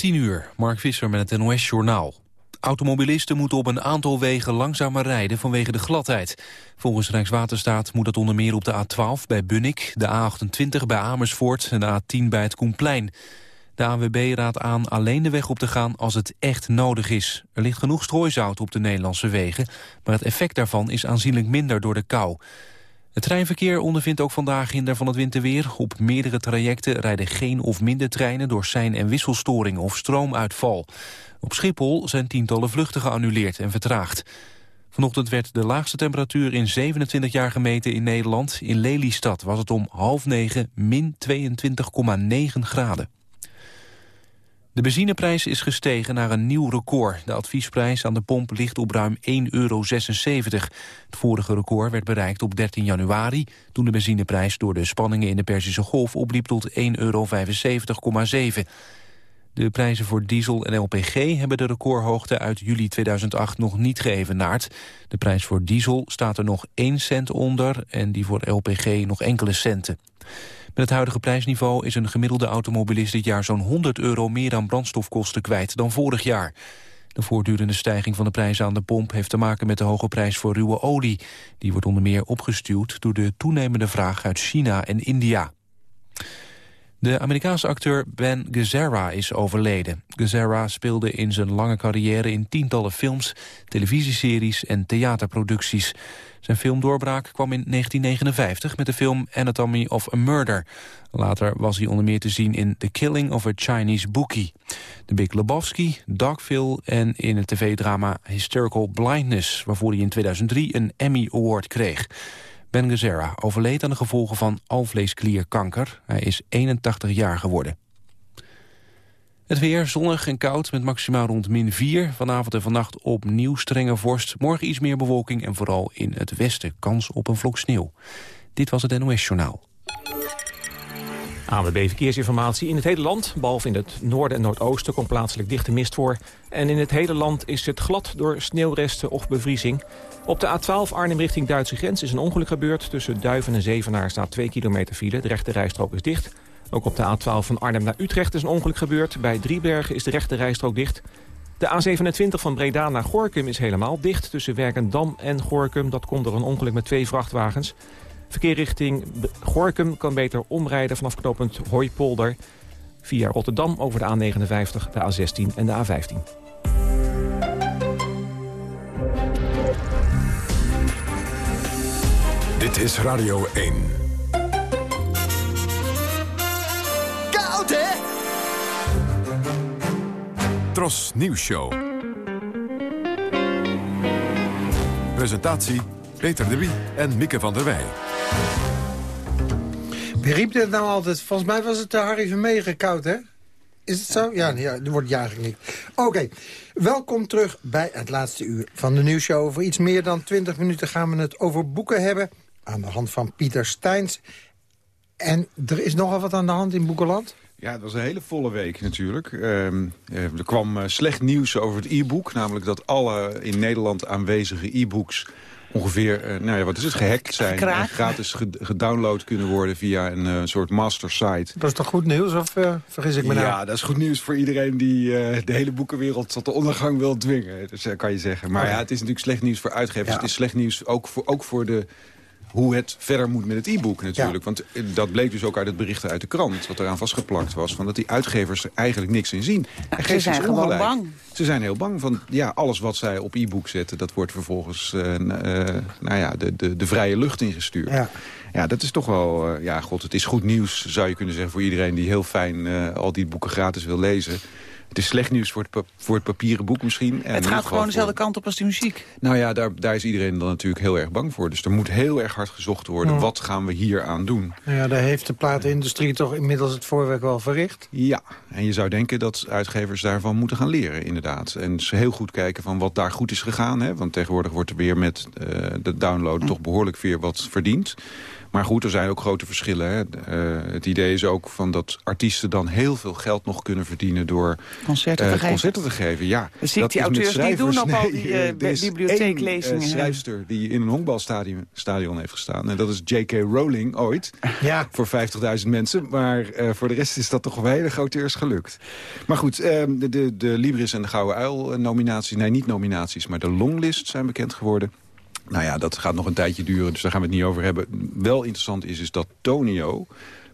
10 uur, Mark Visser met het NOS-journaal. Automobilisten moeten op een aantal wegen langzamer rijden vanwege de gladheid. Volgens Rijkswaterstaat moet dat onder meer op de A12 bij Bunnik... de A28 bij Amersfoort en de A10 bij het Koenplein. De ANWB raadt aan alleen de weg op te gaan als het echt nodig is. Er ligt genoeg strooizout op de Nederlandse wegen... maar het effect daarvan is aanzienlijk minder door de kou. Het treinverkeer ondervindt ook vandaag hinder van het winterweer. Op meerdere trajecten rijden geen of minder treinen door sein- en wisselstoringen of stroomuitval. Op Schiphol zijn tientallen vluchten geannuleerd en vertraagd. Vanochtend werd de laagste temperatuur in 27 jaar gemeten in Nederland. In Lelystad was het om half negen min 22,9 graden. De benzineprijs is gestegen naar een nieuw record. De adviesprijs aan de pomp ligt op ruim 1,76 euro. Het vorige record werd bereikt op 13 januari... toen de benzineprijs door de spanningen in de Perzische Golf opliep tot 1,75,7 euro. De prijzen voor diesel en LPG hebben de recordhoogte uit juli 2008 nog niet geëvenaard. De prijs voor diesel staat er nog 1 cent onder en die voor LPG nog enkele centen. Met het huidige prijsniveau is een gemiddelde automobilist dit jaar zo'n 100 euro meer aan brandstofkosten kwijt dan vorig jaar. De voortdurende stijging van de prijzen aan de pomp heeft te maken met de hoge prijs voor ruwe olie. Die wordt onder meer opgestuwd door de toenemende vraag uit China en India. De Amerikaanse acteur Ben Gazzara is overleden. Gazzara speelde in zijn lange carrière in tientallen films, televisieseries en theaterproducties. Zijn filmdoorbraak kwam in 1959 met de film Anatomy of a Murder. Later was hij onder meer te zien in The Killing of a Chinese Bookie. The Big Lebowski, Dogville en in het tv-drama Hysterical Blindness... waarvoor hij in 2003 een Emmy Award kreeg. Ben Gazzara overleed aan de gevolgen van alvleesklierkanker. Hij is 81 jaar geworden. Het weer zonnig en koud met maximaal rond min 4. Vanavond en vannacht opnieuw strenge vorst. Morgen iets meer bewolking en vooral in het westen kans op een vlok sneeuw. Dit was het NOS Journaal. ANWB Verkeersinformatie. In het hele land, behalve in het noorden en noordoosten... komt plaatselijk dichte mist voor. En in het hele land is het glad door sneeuwresten of bevriezing. Op de A12 Arnhem richting Duitse grens is een ongeluk gebeurd. Tussen Duiven en Zevenaar staat 2 kilometer file. De rechte rijstrook is dicht. Ook op de A12 van Arnhem naar Utrecht is een ongeluk gebeurd. Bij Driebergen is de rechte rijstrook dicht. De A27 van Breda naar Gorkum is helemaal dicht. Tussen Werkendam en Gorkum. Dat komt door een ongeluk met twee vrachtwagens. Verkeer richting Gorkum kan beter omrijden vanaf knooppunt Hooipolder... via Rotterdam over de A59, de A16 en de A15. Dit is Radio 1. Koud, hè? Tros Nieuws Show. Presentatie Peter de Wie en Mieke van der Wij. Wie riep dit nou altijd? Volgens mij was het de Harry Vermegen koud, hè? Is het zo? Ja, ja er wordt ja niet. Oké, welkom terug bij het laatste uur van de nieuwsshow. Over iets meer dan 20 minuten gaan we het over boeken hebben... aan de hand van Pieter Steins. En er is nogal wat aan de hand in Boekenland? Ja, het was een hele volle week natuurlijk. Ehm, eh, er kwam uh, slecht nieuws over het e-book. Namelijk dat alle in Nederland aanwezige e-books ongeveer, uh, nou ja, wat is het, gehackt zijn. En gratis gedownload kunnen worden via een uh, soort master site. Dat is toch goed nieuws, of uh, vergis ik me nou? Ja, dat is goed nieuws voor iedereen die de hele boekenwereld tot de ondergang wil dwingen. Dus, kan je zeggen. Maar oh ja. het is natuurlijk slecht nieuws voor uitgevers. Het is slecht nieuws ook voor, ook voor de hoe het verder moet met het e-book natuurlijk. Want eh, dat bleek dus ook uit het berichten uit de krant... wat eraan vastgeplakt was, van dat die uitgevers er eigenlijk niks in zien. En ze zijn gewoon bang. Ze zijn heel bang van, ja, alles wat zij op e-book zetten... dat wordt vervolgens uh, nou ja, de, de, de vrije lucht ingestuurd. Ja. Ja, dat is toch wel, uh, ja, god, het is goed nieuws, zou je kunnen zeggen... voor iedereen die heel fijn al die boeken gratis wil lezen. Het is slecht nieuws voor het, voor het papieren boek misschien. En het gaat gewoon dezelfde kant op als de muziek. Nou ja, daar, daar is iedereen dan natuurlijk heel erg bang voor. Dus er moet heel erg hard gezocht worden. Wat gaan we hier aan doen? Nou ja, daar heeft de platenindustrie toch inmiddels het voorwerk wel verricht? Ja, en je zou denken dat uitgevers daarvan moeten gaan leren, inderdaad. En ze heel goed kijken van wat daar goed is gegaan. Hè? Want tegenwoordig wordt er weer met uh, de download toch behoorlijk weer wat verdiend. Maar goed, er zijn ook grote verschillen. Hè. Uh, het idee is ook van dat artiesten dan heel veel geld nog kunnen verdienen... door concerten, te, geven. concerten te geven. Ja, dat zie die auteurs niet doen op al die bibliotheeklezingen. Er is schrijfster die in een honkbalstadion stadion heeft gestaan. En dat is J.K. Rowling ooit. Ja. Voor 50.000 mensen. Maar voor de rest is dat toch wel een hele grote eers gelukt. Maar goed, ehm, de, de, de Libris en de Gouden Uil nominaties... nee, niet nominaties, maar de longlist zijn bekend geworden. Nou ja, dat gaat nog een tijdje duren, dus daar gaan we het niet over hebben. Wel interessant is, is dat Tonio,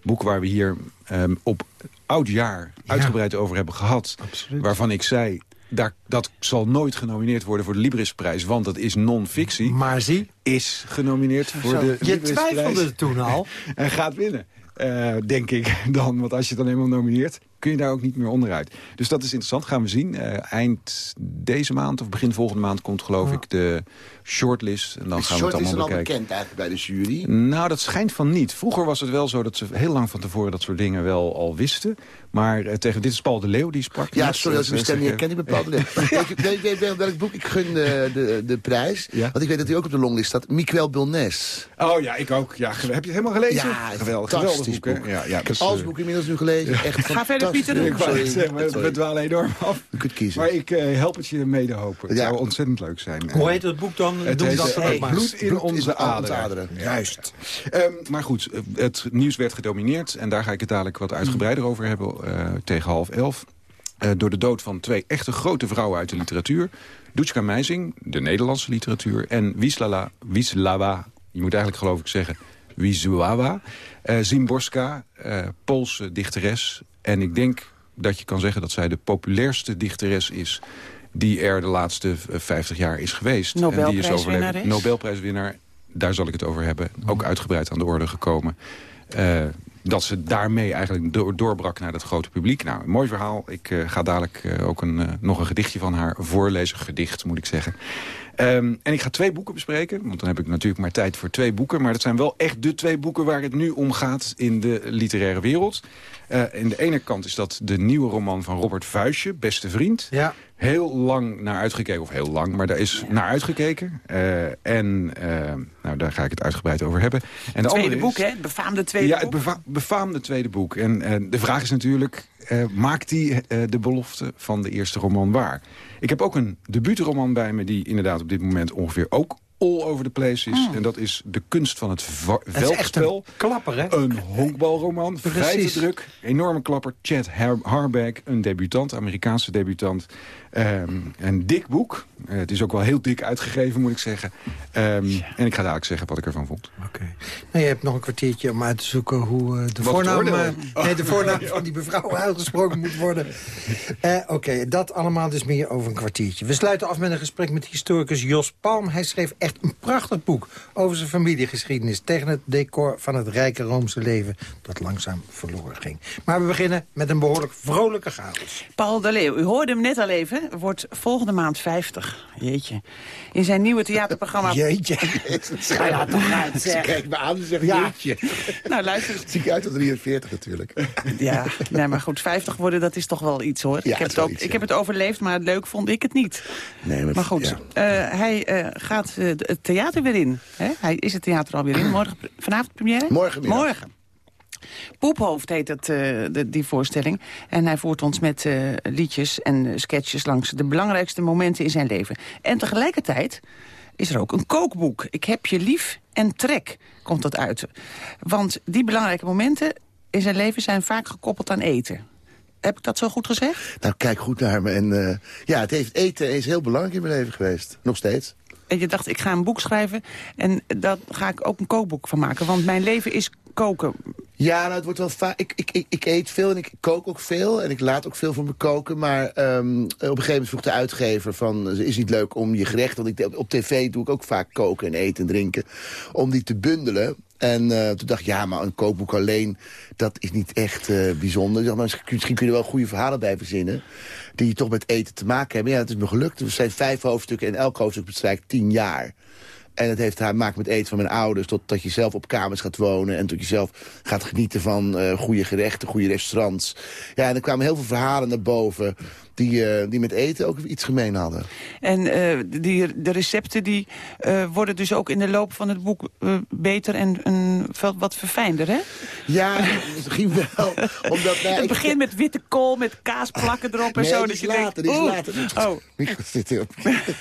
boek waar we hier um, op oud jaar uitgebreid over hebben gehad... Absoluut. waarvan ik zei, daar, dat zal nooit genomineerd worden voor de Librisprijs, want dat is non-fictie. Maar zie... Is genomineerd voor Zo. de Je twijfelde toen al. en gaat winnen. Uh, denk ik dan, want als je het dan eenmaal nomineert kun je daar ook niet meer onderuit. Dus dat is interessant, gaan we zien. Uh, eind deze maand of begin volgende maand komt geloof ik de shortlist. En dan gaan we het allemaal bekijken. is al bekend eigenlijk bij de jury? Nou, dat schijnt van niet. Vroeger was het wel zo dat ze heel lang van tevoren dat soort dingen wel al wisten. Maar uh, tegen dit is Paul de Leeuw die sprak. Ja, sorry als ik mijn stem niet herken. Ik ben Paul de Leeuw. weet, weet, weet, welk boek ik gun de, de, de prijs? Ja? Want ik weet dat hij ook op de longlist staat. Miquel Bilnes. Oh ja, ik ook. Ja, heb je het helemaal gelezen? Ja, geweldig. Geweldig boek. Ja, ja, ik heb alles boek inmiddels nu gelezen. Echt Ga verder, Pieter. Ik wou we dwalen enorm af. Je kunt kiezen. Maar ik uh, help het je mede hopen. Het zou ontzettend leuk zijn. Hoe heet het boek dan? Het heet, dat uh, Bloed in bloed onze aderen. aderen. Juist. Um, maar goed, het nieuws werd gedomineerd. En daar ga ik het dadelijk wat uitgebreider over hebben. Uh, tegen half elf. Uh, door de dood van twee echte grote vrouwen uit de literatuur. Duitska Meising, de Nederlandse literatuur. En Wisława, Wisława, je moet eigenlijk geloof ik zeggen... Wisława, uh, Zimborska, uh, Poolse dichteres. En ik denk dat je kan zeggen dat zij de populairste dichteres is... die er de laatste 50 jaar is geweest. Nobelprijswinnaar is, Nobelprijswinnaar, daar zal ik het over hebben. Ook uitgebreid aan de orde gekomen. Uh, dat ze daarmee eigenlijk doorbrak naar het grote publiek. Nou, een mooi verhaal. Ik uh, ga dadelijk uh, ook een, uh, nog een gedichtje van haar voorlezen. Gedicht, moet ik zeggen. Um, en ik ga twee boeken bespreken. Want dan heb ik natuurlijk maar tijd voor twee boeken. Maar dat zijn wel echt de twee boeken waar het nu om gaat in de literaire wereld. Uh, in de ene kant is dat de nieuwe roman van Robert Vuistje, Beste Vriend. Ja. Heel lang naar uitgekeken, of heel lang, maar daar is ja. naar uitgekeken. Uh, en uh, nou, daar ga ik het uitgebreid over hebben. En het tweede boek, hè? Het befaamde tweede boek. Ja, het befaamde tweede boek. En de vraag is natuurlijk, maakt hij de belofte van de eerste roman waar? Ik heb ook een debuutroman bij me die inderdaad op dit moment ongeveer ook all over the place is. Mm. En dat is de kunst van het veldspel. een klapper, hè? Een honkbalroman, vrij druk, enorme klapper. Chad Har Harbeck, een debutant, Amerikaanse debutant. Um, een dik boek. Uh, het is ook wel heel dik uitgegeven, moet ik zeggen. Um, ja. En ik ga dadelijk zeggen wat ik ervan vond. Oké. Okay. Nou, je hebt nog een kwartiertje om uit te zoeken hoe uh, de, voornaam, uh, nee, de voornaam van die mevrouw uitgesproken moet worden. Oké, okay, dat allemaal dus meer over een kwartiertje. We sluiten af met een gesprek met historicus Jos Palm. Hij schreef echt een prachtig boek over zijn familiegeschiedenis... tegen het decor van het rijke Roomse leven dat langzaam verloren ging. Maar we beginnen met een behoorlijk vrolijke chaos. Paul de Leeuw, u hoorde hem net al even wordt volgende maand 50. Jeetje. In zijn nieuwe theaterprogramma... Jeetje. Ga ja, toch uit, zeg. Kijk me aan en zeg ja. jeetje. Nou, luister. Zie ik uit tot 43 natuurlijk. Ja, nee, maar goed, 50 worden, dat is toch wel iets, hoor. Ja, ik heb, het, ook, iets, ik heb het overleefd, maar leuk vond ik het niet. Nee, maar, maar goed, uh, hij uh, gaat uh, het theater weer in. Hè? Hij is het theater alweer in. Morgen, vanavond première? Morgen. Morgen. Poephoofd heet het, uh, de, die voorstelling. En hij voert ons met uh, liedjes en sketches langs de belangrijkste momenten in zijn leven. En tegelijkertijd is er ook een kookboek. Ik heb je lief en trek, komt dat uit. Want die belangrijke momenten in zijn leven zijn vaak gekoppeld aan eten. Heb ik dat zo goed gezegd? Nou, kijk goed naar me. En, ja, het heeft, eten is heel belangrijk in mijn leven geweest. Nog steeds. En je dacht, ik ga een boek schrijven en daar ga ik ook een kookboek van maken. Want mijn leven is koken. Ja, nou, het wordt wel vaak. Ik, ik, ik, ik, eet veel en ik kook ook veel. En ik laat ook veel van me koken. Maar um, op een gegeven moment vroeg de uitgever van... is het niet leuk om je gerecht... want ik, op tv doe ik ook vaak koken en eten en drinken... om die te bundelen. En uh, toen dacht ik, ja, maar een kookboek alleen, dat is niet echt uh, bijzonder. Dacht, nou, misschien kun je er wel goede verhalen bij verzinnen... die toch met eten te maken hebben. Ja, het is me gelukt. Er zijn vijf hoofdstukken en elk hoofdstuk bestrijkt tien jaar. En het heeft te maken met eten van mijn ouders. Totdat je zelf op kamers gaat wonen. En tot je zelf gaat genieten van uh, goede gerechten, goede restaurants. Ja, en er kwamen heel veel verhalen naar boven. Die, eh, die met eten ook iets gemeen hadden. En eh, die, de recepten die eh, worden dus ook in de loop van het boek beter en een, wat verfijnder, hè? Ja, misschien wel. Omdat, nou, het begint met witte kool, met kaas plakken erop en nee, zo. dat je later, denkt, is later. Oh.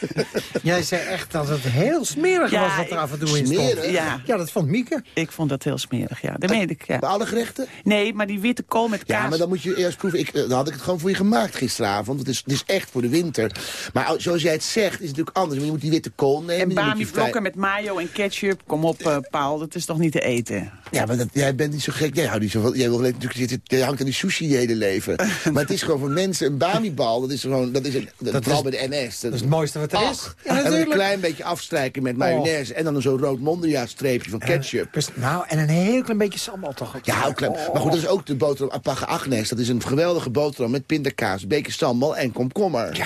Jij zei echt dat het heel smerig was wat er af en toe in stond. Ja. ja, dat vond Mieke. Ik vond dat heel smerig, ja. Dat meen ik, ja. Bij alle gerechten? Nee, maar die witte kool met kaas. Ja, maar dan moet je eerst proeven. Ik, dan had ik het gewoon voor je gemaakt gisteravond. Het is, het is echt voor de winter. Maar zoals jij het zegt, is het natuurlijk anders. Maar je moet die witte kool nemen. En bami vlokken met mayo en ketchup. Kom op, uh, Paul, dat is toch niet te eten? Ja, maar dat, jij bent niet zo gek. Jij, houdt niet zo jij, wil natuurlijk zitten, jij hangt aan die sushi je hele leven. maar het is gewoon voor mensen een bami-bal. Dat is gewoon, dat is, een, dat vooral bij de NS. Dat, is het mooiste wat er is. Ja, en een klein beetje afstrijken met mayonaise. Oh. En dan zo'n rood Mondria-streepje van ketchup. Uh, nou, en een heel klein beetje sambal toch? Ja, ook klein. Oh. Maar goed, dat is ook de boterham Apache Agnes. Dat is een geweldige boterham met pindakaas, een beetje sambal en komkommer. Ja.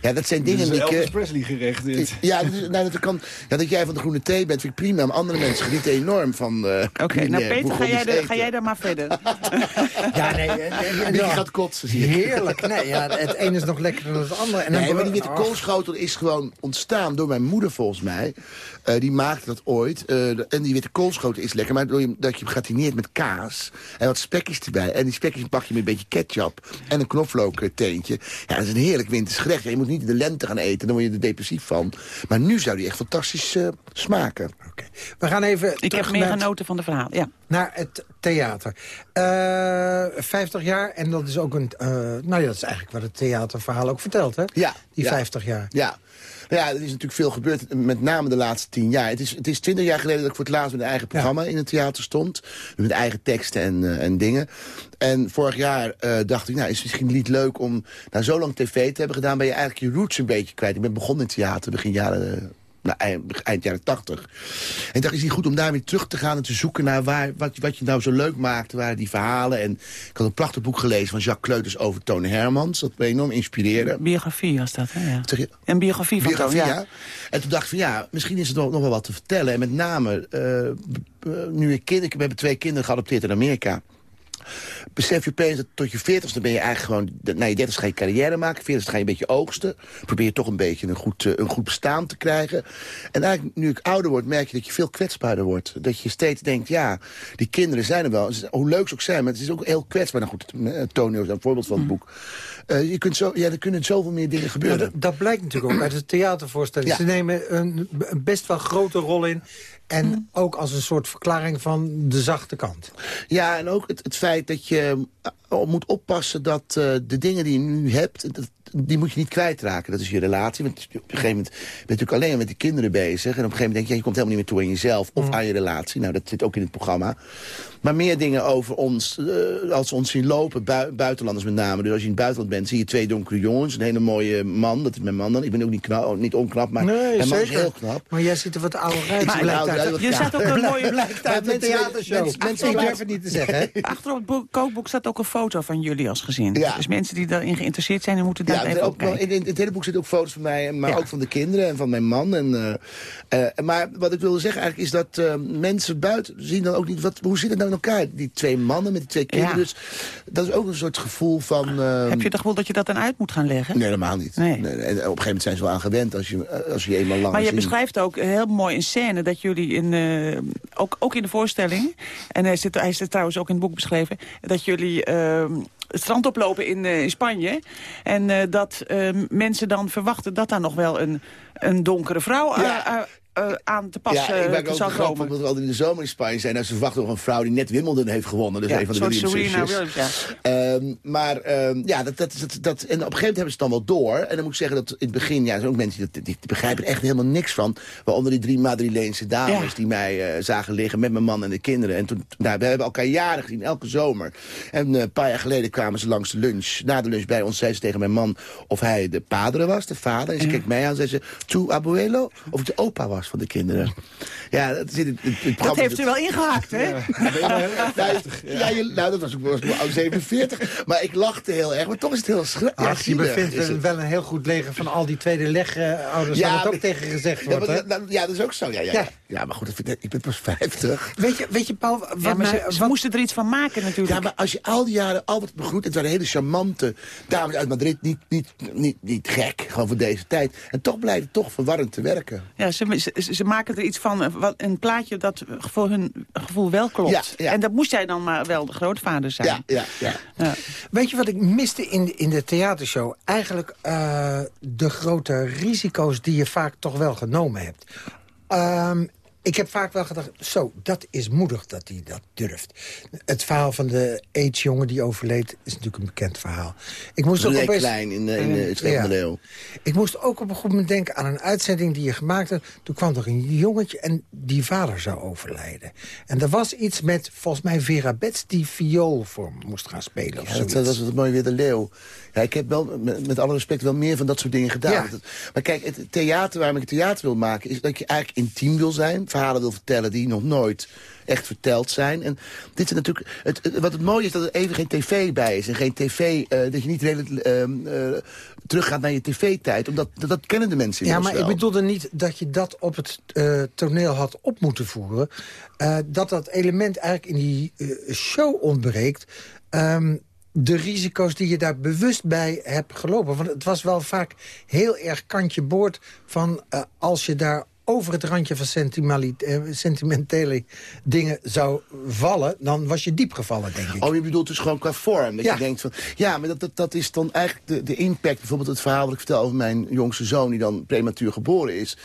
Ja, dat zijn dingen die... ik... Elvis Presley gerecht dit. Ja, dus, nou, dat, kan, ja, dat jij van de groene thee bent, vind ik prima. Maar andere mensen genieten enorm van... Uh, Oké, nou Peter, ga jij, de, ga jij daar maar verder. ja, nee. En die gaat kotsen, zie ik. Heerlijk. Nee, ja, het een is nog lekkerder dan het andere. En nee, maar die witte koolschotel is gewoon ontstaan door mijn moeder, volgens mij. Uh, die maakte dat ooit. Uh, en die witte koolschotel is lekker. Maar dat je gratineert met kaas. En wat spekjes erbij. En die spekjes pak je met een beetje ketchup. En een knoflookteentje. Ja, dat is een heerlijk winters gerecht. Ja, je moet niet in de lente gaan eten. Dan word je er depressief van. Maar nu zou die echt fantastisch uh, smaken. Oké. Okay. We gaan even Ik heb meer genoten van de verhaal, ja. Naar het theater. Uh, 50 jaar. En dat is ook een... Uh, nou ja, dat is eigenlijk wat het theaterverhaal ook vertelt, hè? Ja. Die ja. 50 jaar. Ja. Nou ja, er is natuurlijk veel gebeurd, met name de laatste tien jaar. Het is, het is twintig jaar geleden dat ik voor het laatst met een eigen programma ja. in het theater stond. Met eigen teksten en, uh, en dingen. En vorig jaar uh, dacht ik, nou, is het misschien niet leuk om na zo lang tv te hebben gedaan... ben je eigenlijk je roots een beetje kwijt. Ik ben begonnen in theater, begin jaren... Nou, eind, eind jaren tachtig. En ik dacht, is niet goed om daar weer terug te gaan... en te zoeken naar waar, wat, wat je nou zo leuk maakte, waren die verhalen. En ik had een prachtig boek gelezen van Jacques Kleuters over Tone Hermans. Dat me enorm inspireerde. Biografie was dat, hè? Ja. Je, een biografie van biografie, Tone, ja. En toen dacht ik van, ja, misschien is er nog wel wat te vertellen. En met name, uh, nu ik kinderen... We hebben twee kinderen geadopteerd in Amerika besef je opeens dat tot je veertigste ben je eigenlijk gewoon... Na je dertigste ga je carrière maken, veertigste ga je een beetje oogsten. Probeer je toch een beetje een goed, uh, een goed bestaan te krijgen. En eigenlijk, nu ik ouder word, merk je dat je veel kwetsbaarder wordt. Dat je steeds denkt, ja, die kinderen zijn er wel. Hoe leuk ze ook zijn, maar het is ook heel kwetsbaar. Nou goed, Tonio is een voorbeeld van het boek. Uh, je kunt zo, ja, er kunnen zoveel meer dingen gebeuren. Dat, dat, blijkt natuurlijk ook uit het theatervoorstelling. Ja. Ze nemen een, een best wel grote rol in en ook als een soort verklaring van de zachte kant. Ja, en ook het, het feit dat je uh, moet oppassen dat uh, de dingen die je nu hebt... Dat, die moet je niet kwijtraken. Dat is je relatie. Want op een gegeven moment ben je natuurlijk alleen met de kinderen bezig. En op een gegeven moment denk je, je komt helemaal niet meer toe aan jezelf. Of mm. aan je relatie. Nou, dat zit ook in het programma. Maar meer dingen over ons, uh, als we ons zien lopen, bui buitenlanders met name. Dus als je in het buitenland bent, zie je twee donkere jongens. Een hele mooie man, dat is mijn man dan. Ik ben ook niet, knap, niet onknap, maar nee, mijn man is heel knap. Maar jij ziet er wat ouder uit. Maar, blijkt uit, je zat ook een mooie... blijkt uit de theatershow. Mensen, het niet te zeggen. Hè? Achter op het kookboek staat ook een foto van jullie als gezin. Ja. Dus mensen die daarin geïnteresseerd zijn, die moeten daar ja, even ook, op kijken. In, in, het hele boek zitten ook foto's van mij, maar ja. ook van de kinderen en van mijn man. En, uh, uh, maar wat ik wilde zeggen eigenlijk is dat uh, mensen buiten zien dan ook niet... Wat, hoe zit het nou in elkaar, die twee mannen met die twee kinderen? Ja. Dus dat is ook een soort gevoel van... Heb je het gevoel dat je dat dan uit moet gaan leggen? Nee, helemaal niet. Nee. Nee, en op een gegeven moment zijn ze wel aan gewend als je, als je eenmaal lang Maar je zien. beschrijft ook heel mooi in scène dat jullie, in, ook, ook in de voorstelling... en hij zit, hij zit trouwens ook in het boek beschreven... dat jullie ehm, het strand oplopen in, uh, in Spanje. En uh, dat uh, mensen dan verwachten dat daar nog wel een, een donkere vrouw ja. Uh, aan te passen ja, ik ben ook zou komen. omdat we altijd in de zomer in Spanje zijn. Nou, ze verwachten nog een vrouw die net Wimbledon heeft gewonnen. Dus ja, een van de Williams Serena Williams, ja. Um, maar um, ja, dat, dat, dat, dat, en op een gegeven moment hebben ze het dan wel door. En dan moet ik zeggen dat in het begin, ja, er zijn ook mensen die, die, die begrijpen er echt helemaal niks van. Waaronder die drie Madrileense dames ja. die mij uh, zagen liggen met mijn man en de kinderen. En toen, nou, we hebben elkaar jaren gezien, elke zomer. En uh, een paar jaar geleden kwamen ze langs de lunch. Na de lunch bij ons zei ze tegen mijn man of hij de padre was, de vader. En ze keek mij aan en zei ze, tu abuelo? Of ik de opa was van de kinderen. Ja, dat, zit in, in, in dat heeft u wel ingehakt, hè? Ja, nou, ja, je, nou, dat was ook was oud 47. Maar ik lachte heel erg, maar toch is het heel schrijnend. Ach, je bevindt wel een heel goed leger van al die tweede legouders... Ja, waar het ook tegen gezegd wordt, ja, maar, nou, ja, dat is ook zo. Ja, ja, ja. Ja, maar goed, dat vind ik, ik ben pas 50. Weet je, weet je Paul, wat Ja, maar mij- ze, ze wat- moesten er iets van maken natuurlijk. Ja, maar als je al die jaren altijd begroet... het waren hele charmante dames uit Madrid, niet, niet, niet, niet gek, gewoon voor deze tijd. En toch blijft het toch verwarrend te werken. Ja, ze, ze, ze maken er iets van, eh, wat, een plaatje dat voor hun gevoel wel klopt. Ja, ja. En dat moest jij dan maar wel de grootvader zijn. Ja, ja, ja. Ja. Weet je wat ik miste in, de- in de theatershow? Eigenlijk eh, de grote risico's die je vaak toch wel genomen hebt. Ehm, ik heb vaak wel gedacht, zo, dat is moedig dat hij dat durft. Het verhaal van de AIDS-jongen die overleed is natuurlijk een bekend verhaal. Ik moest ook opeens- Klein in, eh, in eh, het de Ja. Ik moest ook op een goed moment denken aan een uitzending die je gemaakt hebt. Toen kwam er een jongetje en die vader zou overlijden. En er was iets met, volgens mij, Vera Betts die viool voor moest gaan spelen. Ja, dat, was het mooie weer de leeuw. Ja, ik heb wel, met, met alle respect, wel meer van dat soort dingen gedaan. Ja. Maar kijk, het theater waarom ik het theater wil maken... is dat je eigenlijk intiem wil zijn. Verhalen wil vertellen die nog nooit echt verteld zijn. En dit is natuurlijk... Het, wat het mooie is dat er even geen tv bij is. En geen tv... eh, dat je niet redelijk ehm, eh, teruggaat naar je tv-tijd. Omdat dat, dat kennen de mensen Ja, maar ik bedoelde niet dat je dat op het eh, toneel had op moeten voeren. Dat dat element eigenlijk in die show ontbreekt. Ehm, de risico's die je daar bewust bij hebt gelopen. Want het was wel vaak heel erg kantje boord van als je daar over het randje van eh, sentimentele dingen zou vallen... dan was je diep gevallen, denk ik. Oh, je bedoelt dus gewoon qua vorm. Dat Ja. je denkt van... Ja, maar dat, dat, dat is dan eigenlijk de, de impact. Bijvoorbeeld het verhaal wat ik vertel over mijn jongste zoon... die dan prematuur geboren is.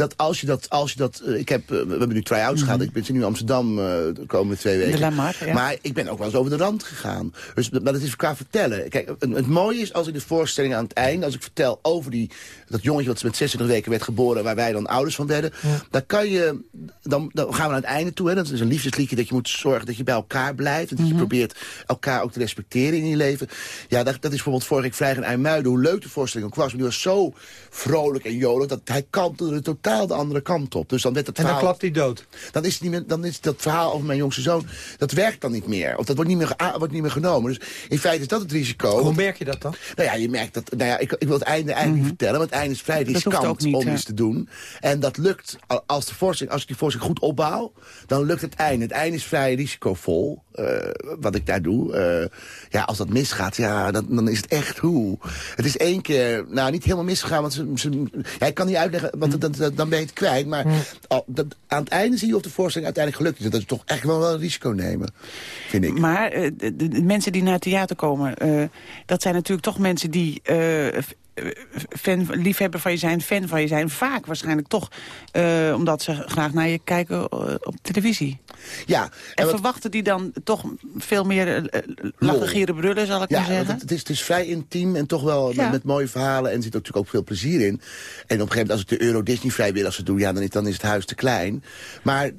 Dat als je dat... Als je dat eh, ik heb, eh, we hebben nu try-outs gehad. Ik ben nu in Amsterdam eh, de komende twee weken. De Lamar, ja. Maar ik ben ook wel eens over de rand gegaan. Dus, maar dat is qua vertellen. Kijk, het, het mooie is als ik de voorstelling aan het einde... als ik vertel over die, dat jongetje wat met 26 weken werd geboren... waar wij dan ouders van werden... dan kan je... Dan, dan gaan we naar het einde toe. Hè. Dat is een liefdesliedje dat je moet zorgen dat je bij elkaar blijft. En dat je probeert elkaar ook te respecteren in je leven. Ja, dat, dat is bijvoorbeeld vorige week Vrijdag in IJmuiden. Hoe leuk de voorstelling ook was. Maar die was zo vrolijk en jolig... dat hij kantelde totaal de andere kant op. Dus dan werd het en dan verhaal klapt hij dood. dan is, het niet meer, dan is dat verhaal over mijn jongste zoon... dat werkt dan niet meer. Of dat wordt niet meer, wordt niet meer genomen. Dus in feite is dat het risico. Hoe merk je dat dan? Nou ja, je merkt dat... Nou ja, ik, ik wil het einde eigenlijk niet vertellen... want het einde is vrij riskant om hè. iets te doen. En dat lukt al- als, de voorstelling, als ik die voorstelling goed opbouw... dan lukt het einde. Het einde is vrij risicovol, eh, wat ik daar doe. Eh, ja, als dat misgaat, ja, dan, dan is het echt hoe. Het is één keer, nou, niet helemaal misgegaan... want ze, ze- ja, ik kan niet uitleggen, want dan, dan, dan ben je het kwijt. Maar al- dat, aan het einde zie je of de voorstelling uiteindelijk gelukt is. Dat is toch echt wel wel een risico nemen, vind ik. Maar eh, de, mensen die naar het theater komen... dat zijn natuurlijk toch mensen die fan, liefhebber van je zijn, fan van je zijn. Vaak waarschijnlijk toch omdat ze graag naar je kijken op televisie. Ja, En wat- verwachten die dan toch veel meer uh, brullen, zal ik maar Ja, zeggen? het, het is, het is vrij intiem en toch wel Ja. met, met mooie verhalen. En er zit natuurlijk ook veel plezier in. En op een gegeven moment, als ik de Euro-Disney vrijwilligers doe... Ja, dan, is, dan is het huis te klein. Maar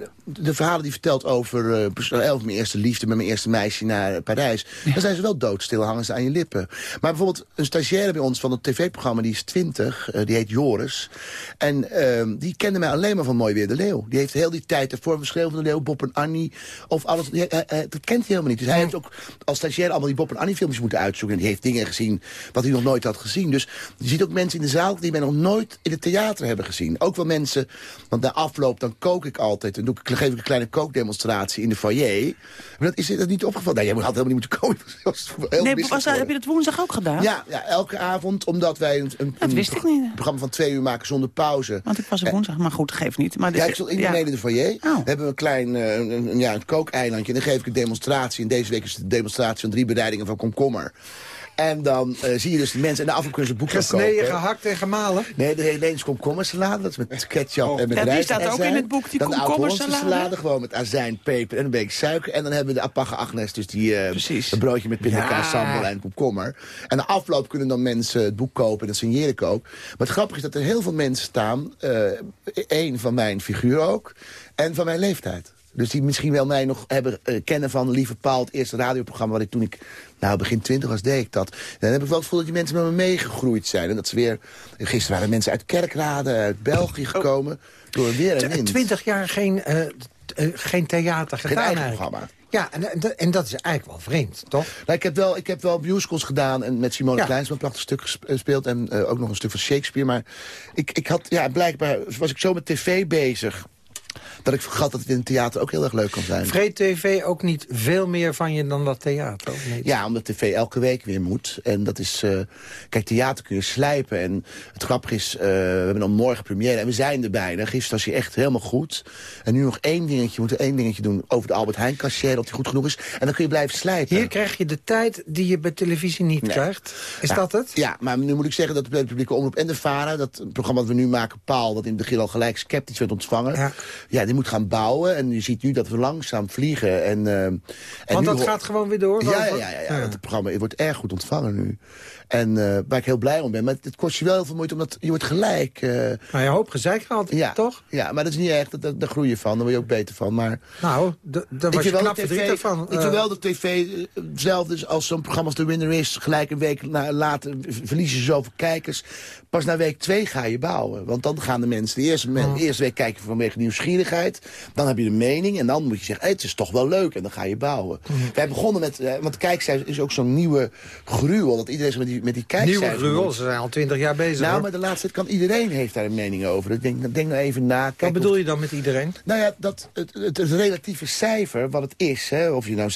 de, verhalen die vertelt over elf, mijn eerste liefde... met mijn eerste meisje naar Parijs... dan zijn ze wel doodstil, hangen ze aan je lippen. Maar bijvoorbeeld een stagiaire bij ons van het tv-programma... die is twintig, eh, die heet Joris. En ehm, die kende mij alleen maar van Mooi Weer de Leeuw. Die heeft heel die tijd ervoor verschreven van de Leeuw... Bob en Annie, of alles. die- dat kent hij helemaal niet. Dus hij heeft ook als stagiair allemaal die Bob en Annie filmpjes moeten uitzoeken. En die heeft dingen gezien wat hij nog nooit had gezien. Dus je ziet ook mensen in de zaal die mij nog nooit in het theater hebben gezien. Ook wel mensen, want na afloop dan kook ik altijd. En doe ik, geef ik een kleine kookdemonstratie in de foyer. Maar dat is dat niet opgevallen. Nee, jij had helemaal niet moeten komen. Dat was Nee, was, dat- heb je dat woensdag ook gedaan? ja, ja, elke avond, omdat wij een, een, Dat ik programma van twee uur maken zonder pauze. Want ik was op woensdag, maar goed, geeft niet. Maar Ja, dus- ik stond in ja. beneden in de foyer. Oh. Dan hebben we een klein eh, een, een- ja, een kookeilandje. En dan geef ik een demonstratie. En deze week is de demonstratie van drie bereidingen van komkommer. En dan eh, zie je dus de mensen... En de afloop kunnen ze boeken Gesneden, kopen. gehakt en gemalen. Nee, de Heleens komkommersalade. Dat is met ketchup en met Ja, die rijst staat en ook in het boek, die Dan de komkommersalade. salade, gewoon met azijn, peper en een beetje suiker. En dan hebben we de apagge Agnes, dus die eh, een broodje met pindakaas, Ja. sambal en komkommer. En de afloop kunnen dan mensen het boek kopen en dat signeer ik ook. Maar het grappige is dat er heel veel mensen staan. Eén van mijn figuur ook. En van mijn leeftijd. Dus die misschien wel mij nog hebben eh, kennen van Lieve Paal, het eerste radioprogramma wat ik toen ik, nou begin twintig was, deed ik dat. En dan heb ik wel het gevoel dat die mensen met me meegegroeid zijn. En dat ze weer, gisteren waren mensen uit Kerkrade, uit België gekomen, door weer en wind. Twintig jaar geen, eh, eh, geen theater Geen gedaan eigen eigenlijk. programma. Ja, en, en dat- is eigenlijk wel vreemd, toch? Nou, ik, heb wel, ik heb wel musicals gedaan en met Simone Ja. Kleinsma een prachtig stuk gesp- gespeeld. En ook nog een stuk van Shakespeare. Maar ik, ik had, ja, blijkbaar was ik zo met tv bezig. Dat ik vergat dat het in het theater ook heel erg leuk kan zijn. Vreet tv ook niet veel meer van je dan dat theater? Niet? Ja, omdat tv elke week weer moet. En dat is... Uh, kijk, theater kun je slijpen. En het grappige is, uh, we hebben dan morgen première. En we zijn er bijna. Gisteren was hij echt helemaal goed. En nu nog één dingetje. We moeten één dingetje doen over de Albert Heijn cashier. Dat hij goed genoeg is. En dan kun je blijven slijpen. Hier krijg je de tijd die je bij televisie niet Nee. krijgt. Is Ja, dat het? Ja, maar nu moet ik zeggen dat de publieke omroep en de VARA... dat programma dat we nu maken, Paal... dat in het begin al gelijk sceptisch werd ontvangen... Ja. Ja, die moet gaan bouwen. En je ziet nu dat we langzaam vliegen. En, eh, en Want dat gaat gewoon weer door? Ja, ja, ja, ja, ja. Het programma wordt erg goed ontvangen nu. En eh, waar ik heel blij om ben. Maar het kost je wel heel veel moeite, omdat je wordt gelijk... eh, Maar je hoop gezeik gehad, ja, toch? Ja, maar dat is niet echt. Daar, daar groei je van. Daar word je ook beter van. Maar Nou, daar was je knap verdrietig van. Ik eh, vind wel dat tv eh, zelf, dus als zo'n programma als The Winner is... gelijk een week na, later verliezen ze zoveel kijkers. Pas na week twee ga je bouwen. Want dan gaan de mensen de eerste, men- de eerste week kijken vanwege nieuwsgierigheid. Dan heb je de mening en dan moet je zeggen... Hey, het is toch wel leuk en dan ga je bouwen. Wij begonnen met... eh, want kijkcijfers is ook zo'n nieuwe gruwel. Dat iedereen zo met die, met die Nieuwe kijkcijfers... gruwel, moet. ze zijn al twintig jaar bezig. Nou, hoor. maar de laatste tijd kan iedereen heeft daar een mening over. Ik denk, denk nou even na. Wat bedoel je dan met iedereen? nou ja, dat, het, het, het relatieve cijfer, wat het is, hè, of je nou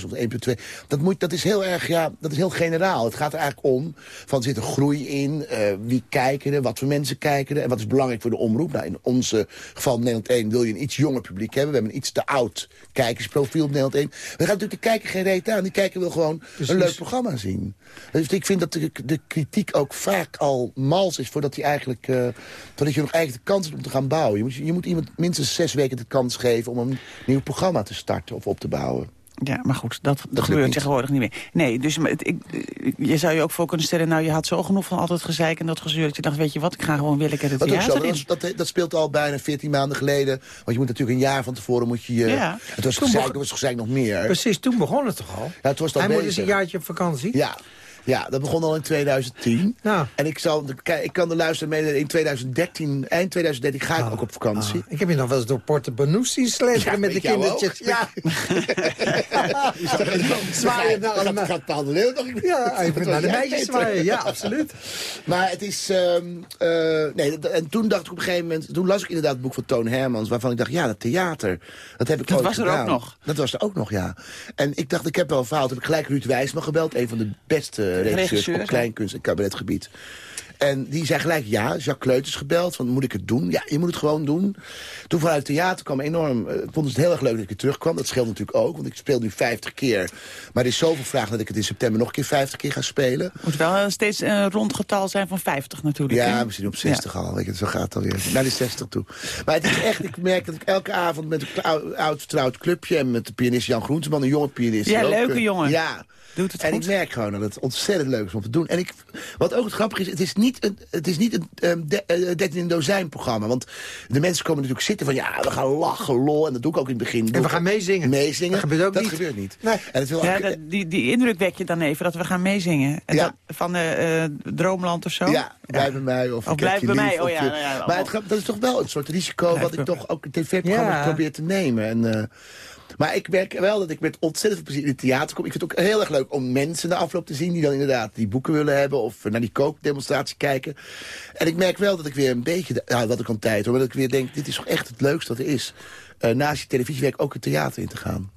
700.000 of 1,2... Dat, moet, dat is heel erg, ja, dat is heel generaal. Het gaat er eigenlijk om, van er zit een groei in, eh, wie kijken er, wat voor mensen kijken er... en wat is belangrijk voor de omroep. Nou, in onze geval Nederland 1 wil je een iets jonger publiek hebben. We hebben een iets te oud kijkersprofiel op Nederland 1. We gaan natuurlijk de kijker geen reet aan. Die kijker wil gewoon een leuk programma zien. Dus ik vind dat de, de kritiek ook vaak al mals is... voordat, hij eigenlijk, eh, voordat je nog eigenlijk de kans hebt om te gaan bouwen. Je moet, je moet iemand minstens zes weken de kans geven... om een nieuw programma te starten of op te bouwen. Ja, maar goed, dat, dat gebeurt niet. tegenwoordig niet meer. Nee, dus maar het- ik, je zou je ook voor kunnen stellen... nou, je had zo genoeg van altijd gezeik en dat gezeur... dat je dacht, weet je wat, ik ga gewoon willekeurig het ook zo, theater in. dat, dat, dat speelt al bijna 14 maanden geleden. Want je moet natuurlijk een jaar van tevoren... Moet je, Ja. Het was Toen gezeik, begon- het was gezeik nog meer. Precies, toen begon het toch al? Ja, het was al Hij moet eens een jaartje op vakantie. Ja. Ja, dat begon al in 2010. Nou. En ik, zal, ik kan de luisteren mee in 2013, eind 2013 ga ik ook op vakantie. Ah, ik heb je nog wel eens door Porte Benoes zien slenteren met de kindertjes. ook. Ja. Zwaaien naar allemaal. Gaat Paul de Leeuw nog? Ja, even naar de meisjes zwaaien. Ja, absoluut. Maar het is... ehm, eh, nee, en toen dacht ik op een gegeven moment... Toen las ik inderdaad het boek van Toon Hermans... waarvan ik dacht, ja, dat theater, dat heb ik Dat ooit was er ook nog. Dat was er ook nog, ja. En ik dacht, ik heb wel een verhaal. Toen heb ik gelijk Ruud Wijsman gebeld. Een van de beste regisseurs Regisseurs, op kleinkunst- en cabaretgebied. En die zei gelijk ja. Jacques Kleuters gebeld. Van, moet ik het doen? Ja, je moet het gewoon doen. Toen vanuit het theater kwam enorm... eh, vonden ze het heel erg leuk dat ik er terugkwam. Dat scheelt natuurlijk ook. Want ik speel nu 50 keer. Maar er is zoveel vraag dat ik het in september nog een keer 50 keer ga spelen. moet wel eh, steeds een rond getal zijn van 50 natuurlijk. Ja, misschien op 60 al. Weet je, zo gaat het alweer. Naar de 60 toe. Maar het is echt, ik merk dat ik elke avond met een oud, vertrouwd clubje... en met de pianist Jan Groenteman, een jonge pianist. Ja, ook, leuke eh, jongen. Ja. Doet het en goed. ik merk gewoon dat het ontzettend leuk is om te doen. En ik, wat ook het grappige is, het is niet een, het is niet een um, de, eh, 13 in dozijn programma. Want de mensen komen natuurlijk zitten van, ja, we gaan lachen, lol. En dat doe ik ook in het begin. En we gaan meezingen. Meezingen. Dat gebeurt ook dat niet. gebeurt niet. Nee. En het wil Ja, dat- die, die indruk wek je dan even, dat we gaan meezingen. En Ja. dat, van eh, eh, Droomland of zo? Ja, blijf bij mij. Of, Of ik heb blijf je bij lief, mij, oh of ja, je- nou ja, maar het, dat is toch wel een soort risico Blijf wat ik toch ook in tv-programma's Ja. probeer te nemen. En, eh, maar ik merk wel dat ik met ontzettend veel plezier in het theater kom. Ik vind het ook heel erg leuk om mensen de afloop te zien... die dan inderdaad die boeken willen hebben... of naar die kookdemonstratie kijken. En ik merk wel dat ik weer een beetje... Ja, wat ik aan tijd hoor, maar dat ik weer denk... dit is toch echt het leukste wat er is. Eh, naast je televisiewerk ook het theater in te gaan.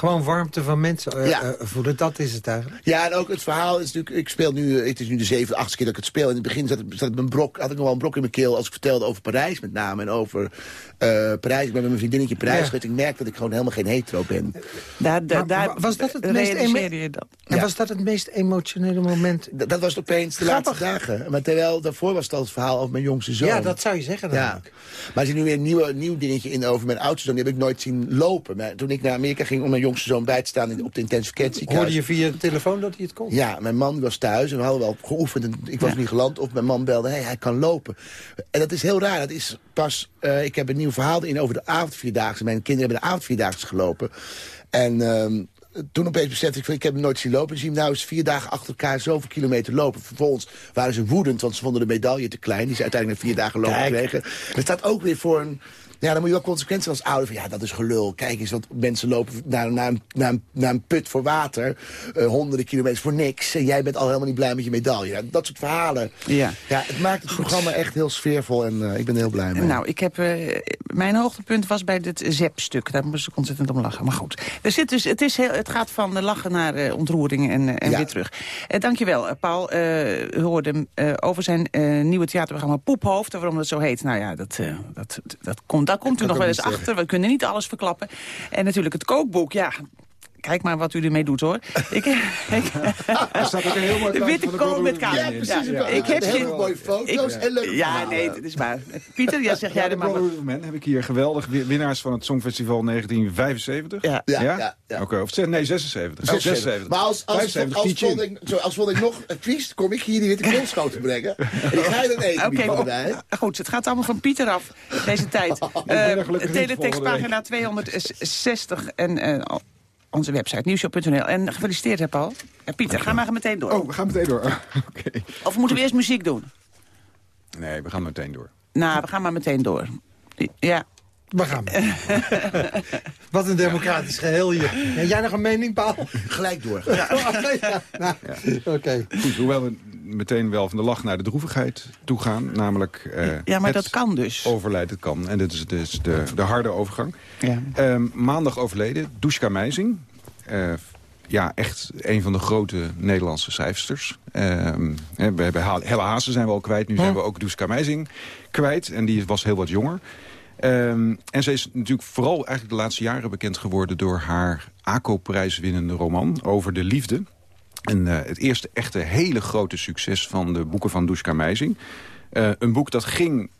Gewoon warmte van mensen eh, Ja. eh, voelen, dat is het eigenlijk. Ja, en ook het verhaal is natuurlijk... Ik speel nu, eh, het is nu de zevende, achtste keer dat ik het speel. In het begin zat, zat mijn brok, had ik nog wel een brok in mijn keel... als ik vertelde over Parijs met name. En over eh, Parijs. Ik ben met mijn vriendinnetje Parijs Ja. Ik merk dat ik gewoon helemaal geen hetero ben. Daar, daar, Maar daar wa- was dat het meest realiseer eme- je dat? En Ja. was dat het meest emotionele moment? D- dat was opeens de Grappig. laatste dagen. Maar terwijl daarvoor was het al het verhaal over mijn jongste zoon. Ja, dat zou je zeggen Ja, namelijk. maar er is nu weer een nieuwe, nieuw dingetje in over mijn oudste zoon. Die heb ik nooit zien lopen. Maar toen ik naar Amerika ging om mijn jongste zoon bij te staan in, op de intensive care ziekenhuis. Hoorde je via de telefoon dat hij het kon? Ja, mijn man was thuis en we hadden wel geoefend. En ik was Ja. niet geland of mijn man belde, hey, hij kan lopen. En dat is heel raar. Dat is pas, eh, ik heb een nieuw verhaal in over de avondvierdaagse. Mijn kinderen hebben de avondvierdaagse gelopen. En ehm, toen opeens besefte ik, van, ik heb hem nooit zien lopen. Zie hem nou eens vier dagen achter elkaar zoveel kilometer lopen. Vervolgens waren ze woedend, want ze vonden de medaille te klein. Die ze uiteindelijk na vier dagen lopen Kijk. kregen. Dat staat ook weer voor een... Ja, dan moet je wel consequent zijn als ouder. Van, ja, dat is gelul. Kijk eens, want mensen lopen naar, naar, een, naar, een, naar een put voor water. eh, honderden kilometers voor niks. En jij bent al helemaal niet blij met je medaille. Ja, dat soort verhalen. Ja. Ja, het maakt het programma echt heel sfeervol. En eh, ik ben er heel blij mee. Nou, ik heb eh, mijn hoogtepunt was bij dit ZEP-stuk. Daar moest ik ontzettend om lachen. Maar goed, er zit dus, het, is heel, het gaat van lachen naar ontroering en, en weer terug. Dankjewel, Paul. u hoorde over zijn nieuwe theaterprogramma Poephoofd. Waarom dat zo heet, nou ja, dat, dat, dat komt, daar komt u nog wel eens achter. We kunnen niet alles verklappen. En natuurlijk het kookboek, ja, Kijk maar wat u ermee doet, hoor. ik, ik, er staat ook een heel mooi Witte kool met kaas. Ja, precies. Ja. Ik heb heel mooie foto's en leuke Ja, nee, dat is waar. Pieter, ja, zeg jij de maar. Man heb ik hier geweldig winnaars van het Songfestival 1975. Ja. Ja, ja. Oké, okay, of nee, 76. 76. Maar als, als, 75, als, als, vond ik, zo, als vond ik nog triest, kom ik hier die witte koolschoten brengen. En ik ga je dan eten, Oké, goed, het gaat allemaal van Pieter af, deze tijd. Uh, teletextpagina 260 en... Uh, onze website, nieuwshow.nl. En gefeliciteerd, hè, Paul. En Pieter, ga maar meteen door. Oh, we gaan meteen door. Oké. Of moeten we eerst muziek doen? Nee, we gaan meteen door. Nou, we gaan maar meteen door. Ja. We gaan Wat een democratisch geheel hier. Ja, jij nog een mening, Paul? Gelijk door. Ja. ja. Nou. Goed, hoewel we meteen wel van de lach naar de droevigheid toe gaan. Namelijk uh, Ja, maar dat kan dus. Overlijden kan. En dit is dus de, de harde overgang. Ja. Uh, maandag overleden, Dushka Meijzing. Uh, ja, echt een van de grote Nederlandse schrijfsters. Ehm, we hebben Helle Hazen zijn we al kwijt. Nu zijn we ook Dushka Meijzing kwijt. En die was heel wat jonger. Um, en ze is natuurlijk vooral eigenlijk de laatste jaren bekend geworden... door haar ACO-prijswinnende roman over de liefde. En uh, het eerste echte hele grote succes van de boeken van Dushka Meijzing. Uh, een boek dat ging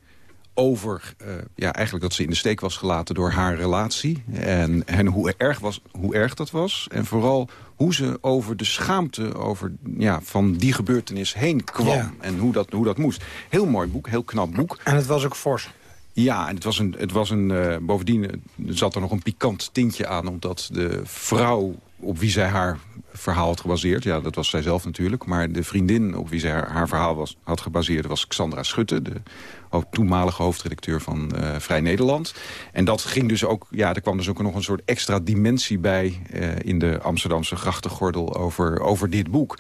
over uh, ja, eigenlijk dat ze in de steek was gelaten door haar relatie. En, en hoe, erg was, hoe erg dat was. En vooral hoe ze over de schaamte over, ja, van die gebeurtenis heen kwam. Ja. En hoe dat, hoe dat moest. Heel mooi boek, heel knap boek. En het was ook fors. Ja, en het was een, het was een uh, bovendien zat er nog een pikant tintje aan... omdat de vrouw op wie zij haar verhaal had gebaseerd... ja, dat was zij zelf natuurlijk... maar de vriendin op wie zij haar, verhaal was, had gebaseerd... was Xandra Schutte, de toenmalige hoofdredacteur van uh, Vrij Nederland. En dat ging dus ook... ja, er kwam dus ook nog een soort extra dimensie bij... In de Amsterdamse grachtengordel over, over dit boek.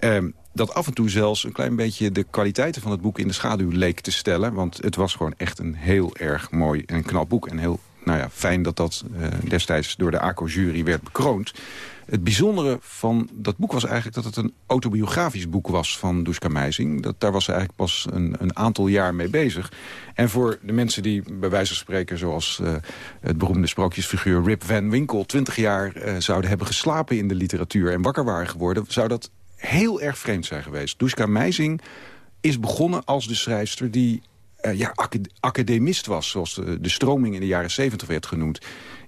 Um, dat af en toe zelfs een klein beetje de kwaliteiten van het boek in de schaduw leek te stellen. Want het was gewoon echt een heel erg mooi en knap boek. En heel nou ja, fijn dat dat uh, destijds door de ACO-jury werd bekroond. Het bijzondere van dat boek was eigenlijk dat het een autobiografisch boek was van Duska Meijzing. Dat, daar was ze eigenlijk pas een, een aantal jaar mee bezig. En voor de mensen die bij wijze van spreken, zoals uh, het beroemde sprookjesfiguur Rip Van Winkle, twintig jaar uh, zouden hebben geslapen in de literatuur en wakker waren geworden, zou dat heel erg vreemd zijn geweest. Duska Meijzing is begonnen als de schrijfster die uh, ja, acad academist was... zoals de, de stroming in de jaren zeventig werd genoemd.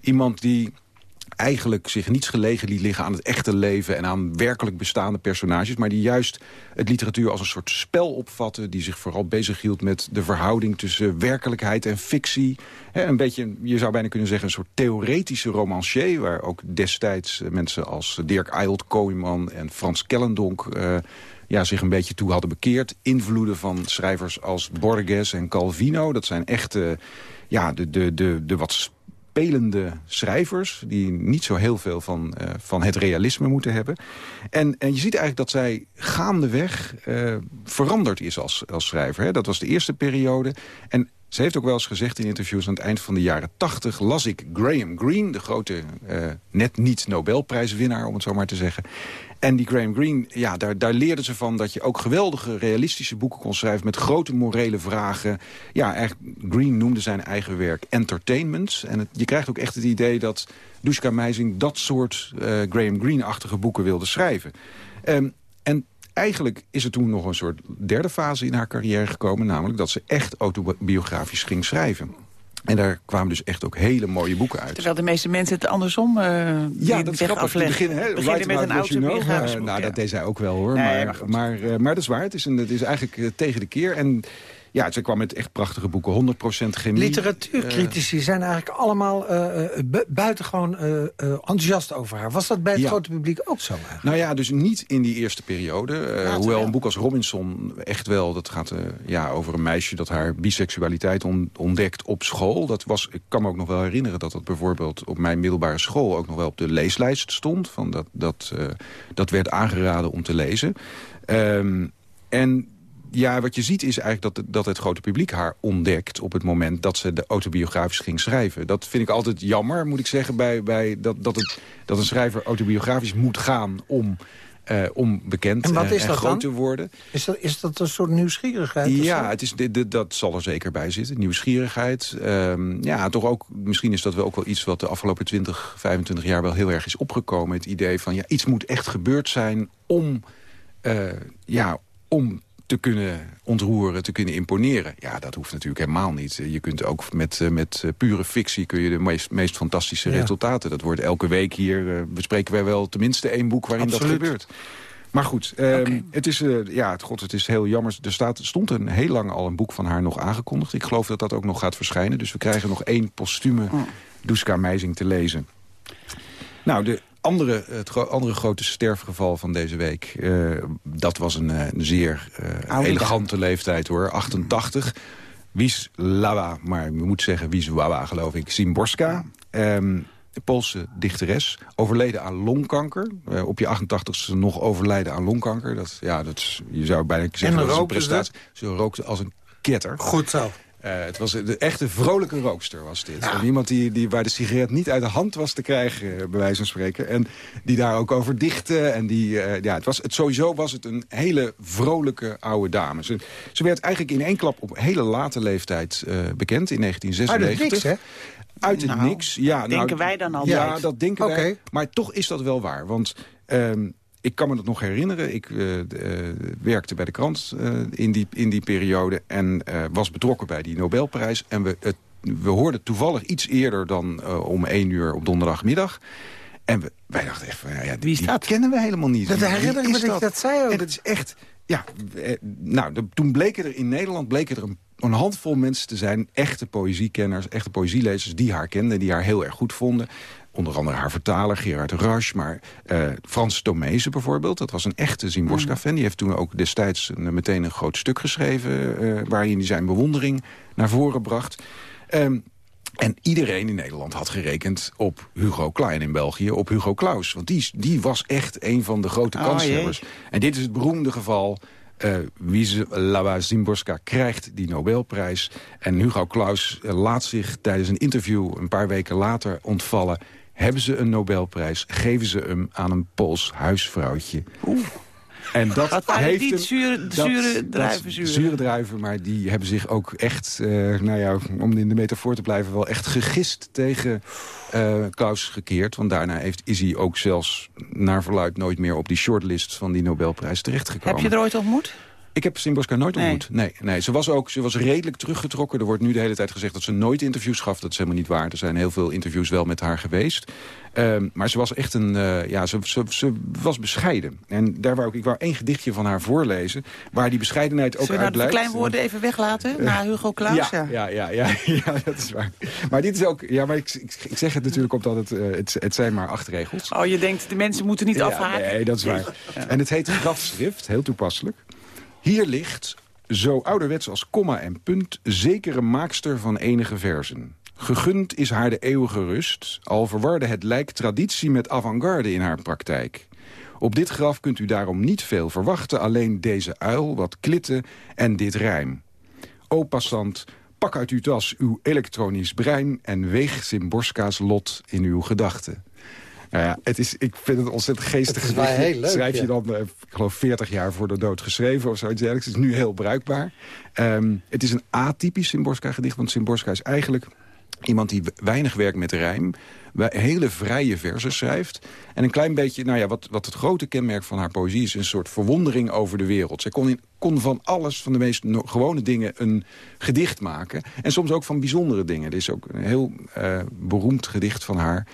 Iemand die eigenlijk zich niets gelegen liet liggen aan het echte leven... en aan werkelijk bestaande personages... maar die juist het literatuur als een soort spel opvatte... die zich vooral bezighield met de verhouding tussen werkelijkheid en fictie. een beetje, je zou bijna kunnen zeggen, een soort theoretische romancier... waar ook destijds mensen als Dirk Eilt Kooijman en Frans Kellendonk... Uh, ja, zich een beetje toe hadden bekeerd. Invloeden van schrijvers als Borges en Calvino. Dat zijn echte, ja, de, de, de, de wat spelende schrijvers... die niet zo heel veel van, uh, van het realisme moeten hebben. En, en je ziet eigenlijk dat zij gaandeweg uh, veranderd is als, als schrijver. Hè. Dat was de eerste periode. En ze heeft ook wel eens gezegd in interviews aan het eind van de jaren 80... las ik Graham Greene, de grote uh, net niet Nobelprijswinnaar, om het zo maar te zeggen. En die Graham Greene, ja, daar, daar leerden ze van dat je ook geweldige realistische boeken kon schrijven... met grote morele vragen. Ja, eigenlijk, Greene noemde zijn eigen werk entertainment. En je krijgt ook echt het idee dat Dushka Meijzing dat soort uh, Graham Greene-achtige boeken wilde schrijven. Um, en eigenlijk is er toen nog een soort derde fase in haar carrière gekomen... namelijk dat ze echt autobiografisch ging schrijven. En daar kwamen dus echt ook hele mooie boeken uit. Terwijl de meeste mensen het andersom uh, Ja, dat is grappig. Beginnen, hè, beginnen met een autobiografisch uh, Nou, dat deed zij ook wel, hoor. Nee, maar, maar, maar, uh, maar, dat is waar. Het is, een, het is eigenlijk tegen de keer. En ja, ze kwam met echt prachtige boeken. 100% chemie. Literatuurcritici zijn eigenlijk allemaal uh, buitengewoon uh, enthousiast over haar. Was dat bij het ja. grote publiek ook zo eigenlijk? Nou ja, dus niet in die eerste periode. Hoewel een boek als Robinson echt wel... dat gaat ja, over een meisje dat haar biseksualiteit on ontdekt op school. Dat was, ik kan me ook nog wel herinneren dat dat bijvoorbeeld... op mijn middelbare school ook nog wel op de leeslijst stond. Van dat, dat, dat werd aangeraden om te lezen. Um, en ja, wat je ziet is eigenlijk dat, dat het grote publiek haar ontdekt... op het moment dat ze de autobiografisch ging schrijven. Dat vind ik altijd jammer, moet ik zeggen, bij, bij dat, dat, het, dat een schrijver autobiografisch moet gaan... om uh, om bekend en, wat is en, groot te worden. Is dat, is dat een soort nieuwsgierigheid? Ja, het is, de, dat zal er zeker bij zitten. Nieuwsgierigheid. Um, ja, toch ook, misschien is dat wel ook wel iets wat de afgelopen 20, 25 jaar wel heel erg is opgekomen. Het idee van, ja, iets moet echt gebeurd zijn om, uh, ja, om te kunnen ontroeren, te kunnen imponeren. Ja, dat hoeft natuurlijk helemaal niet. Je kunt ook met, eh, met eh, pure fictie kun je de meest, meest fantastische resultaten. Dat wordt elke week hier, uh, bespreken wij wel tenminste één boek waarin dat gebeurt. Maar goed, um, het, is, uh, ja, god, het is heel jammer. Er staat, stond een heel lang al een boek van haar nog aangekondigd. Ik geloof dat dat ook nog gaat verschijnen. Dus we krijgen nog één postume oh. Duska Meizing te lezen. Nou, de andere, het andere grote sterfgeval van deze week... Uh, dat was een, een zeer uh, elegante leeftijd, hoor. 88. Wies Lawa, maar we moeten zeggen Wies Wawa, geloof ik. Zimborska. Um, Poolse dichteres, overleden aan longkanker. Uh, op je 88ste nog overlijden aan longkanker. Dat, ja, dat is, je zou bijna zeggen en dat is een prestatie. Ze rookte als een ketter. Goed zo. Uh, het was de echte vrolijke rookster was dit. Ja. iemand die, die, waar de sigaret niet uit de hand was te krijgen, uh, bij wijze van spreken. En die daar ook over dichtte. En die, uh, ja, het was, het, sowieso was het een hele vrolijke oude dame. Ze, ze werd eigenlijk in één klap op hele late leeftijd bekend, in 1996. Uit het niks, hè? Uit het nou, niks, ja. denken nou, wij dan altijd. Ja, dat denken okay. wij. Maar toch is dat wel waar. Want... Um, ik kan me dat nog herinneren. Ik uh, uh, werkte bij de krant uh, in, die, in die periode... en was betrokken bij die Nobelprijs. En we, het, we hoorden toevallig iets eerder dan om één uur op donderdagmiddag... En we, wij dachten echt van, ja, die, Wie is dat? Die kennen we helemaal niet. Dat herinner ik me dat dat zei ook. En dat is echt, ja, nou, de, toen bleken er in Nederland bleken er een, een, handvol mensen te zijn, echte poëziekenners, echte poëzielezers, die haar kenden, die haar heel erg goed vonden onder andere haar vertaler Gerard Rush, maar uh, Frans Tomezen bijvoorbeeld. Dat was een echte Zimborska-fan. Die heeft toen ook destijds een, meteen een groot stuk geschreven... Uh, waarin hij zijn bewondering naar voren bracht. Um, en iedereen in Nederland had gerekend op Hugo Klein in België, op Hugo Claus. Want die, die was echt een van de grote Oh, kanshebbers. en dit is het beroemde geval... Uh, Wisława Zimborska krijgt die Nobelprijs. En Hugo Claus uh, laat zich tijdens een interview een paar weken later ontvallen... hebben ze een Nobelprijs, geven ze hem aan een Pools huisvrouwtje. Oeh. En dat Wat heeft hem- zure, dat- zure druivenzuren? Zure druiven, maar die hebben zich ook echt, eh, nou ja, om in de metafoor te blijven... wel echt gegist tegen eh Klaus gekeerd. Want daarna heeft, is hij ook zelfs naar verluid nooit meer op die shortlist... van die Nobelprijs terechtgekomen. Heb je er ooit ontmoet? Ik heb Simboska nooit ontmoet. Nee, nee. Ze, was ook, ze was redelijk teruggetrokken. Er wordt nu de hele tijd gezegd dat ze nooit interviews gaf. Dat is helemaal niet waar. Er zijn heel veel interviews wel met haar geweest. Ehm, maar ze was echt een... eh, ja, ze, ze, ze was bescheiden. En daar wou ik, ik wou één gedichtje van haar voorlezen... waar die bescheidenheid ook Zullen we uit nou de blijkt. verkleinwoorden even weglaten? Na Hugo Claus? Ja, ja, ja, ja, ja, dat is waar. Maar dit is ook... Ja, maar ik, ik, ik zeg het natuurlijk omdat het, eh, het... Het zijn maar acht regels. Oh, je denkt, de mensen moeten niet Ja, afhaken? Nee, dat is waar. En het heet grafschrift, heel toepasselijk. Hier ligt, zo ouderwets als komma en punt... zekere maakster van enige verzen. Gegund is haar de eeuwige rust... al verwarde het lijk traditie met avant-garde in haar praktijk. Op dit graf kunt u daarom niet veel verwachten... alleen deze uil, wat klitten en dit rijm. O passant, pak uit uw tas uw elektronisch brein... en weeg Simborska's lot in uw gedachten. Nou ja, het is, ik vind het ontzettend geestig. Het is wel gedicht. heel leuk, Schrijf je ja. dan, eh, ik geloof, 40 jaar voor de dood geschreven of zoiets dergelijks. Het is nu heel bruikbaar. Ehm, het is een atypisch Simborska-gedicht, want Simborska is eigenlijk iemand die weinig werkt met rijm. Hele vrije versen schrijft. En een klein beetje, nou ja, wat, wat het grote kenmerk van haar poëzie is... een soort verwondering over de wereld. Zij kon, in, kon van alles, van de meest no- gewone dingen, een gedicht maken. En soms ook van bijzondere dingen. Er is ook een heel eh, beroemd gedicht van haar...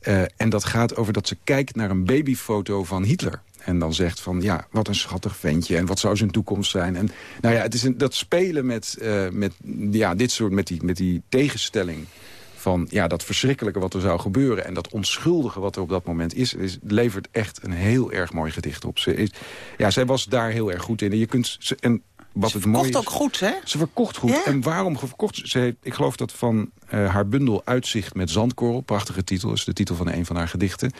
Eh, en dat gaat over dat ze kijkt naar een babyfoto van Hitler. En dan zegt van, ja, wat een schattig ventje. En wat zou zijn toekomst zijn. En nou ja, het is een, dat spelen met, eh, met ja, dit soort, met die, met die tegenstelling van ja, dat verschrikkelijke wat er zou gebeuren... en dat onschuldige wat er op dat moment is... is levert echt een heel erg mooi gedicht op. Ze is, ja, zij was daar heel erg goed in. En, je kunt, en wat het mooie Kocht is, ook goed, hè? ze verkocht goed. Ja? En waarom verkocht ze? ze? heeft- ik geloof dat van eh, haar bundel Uitzicht met Zandkorrel... prachtige titel, is de titel van een van haar gedichten...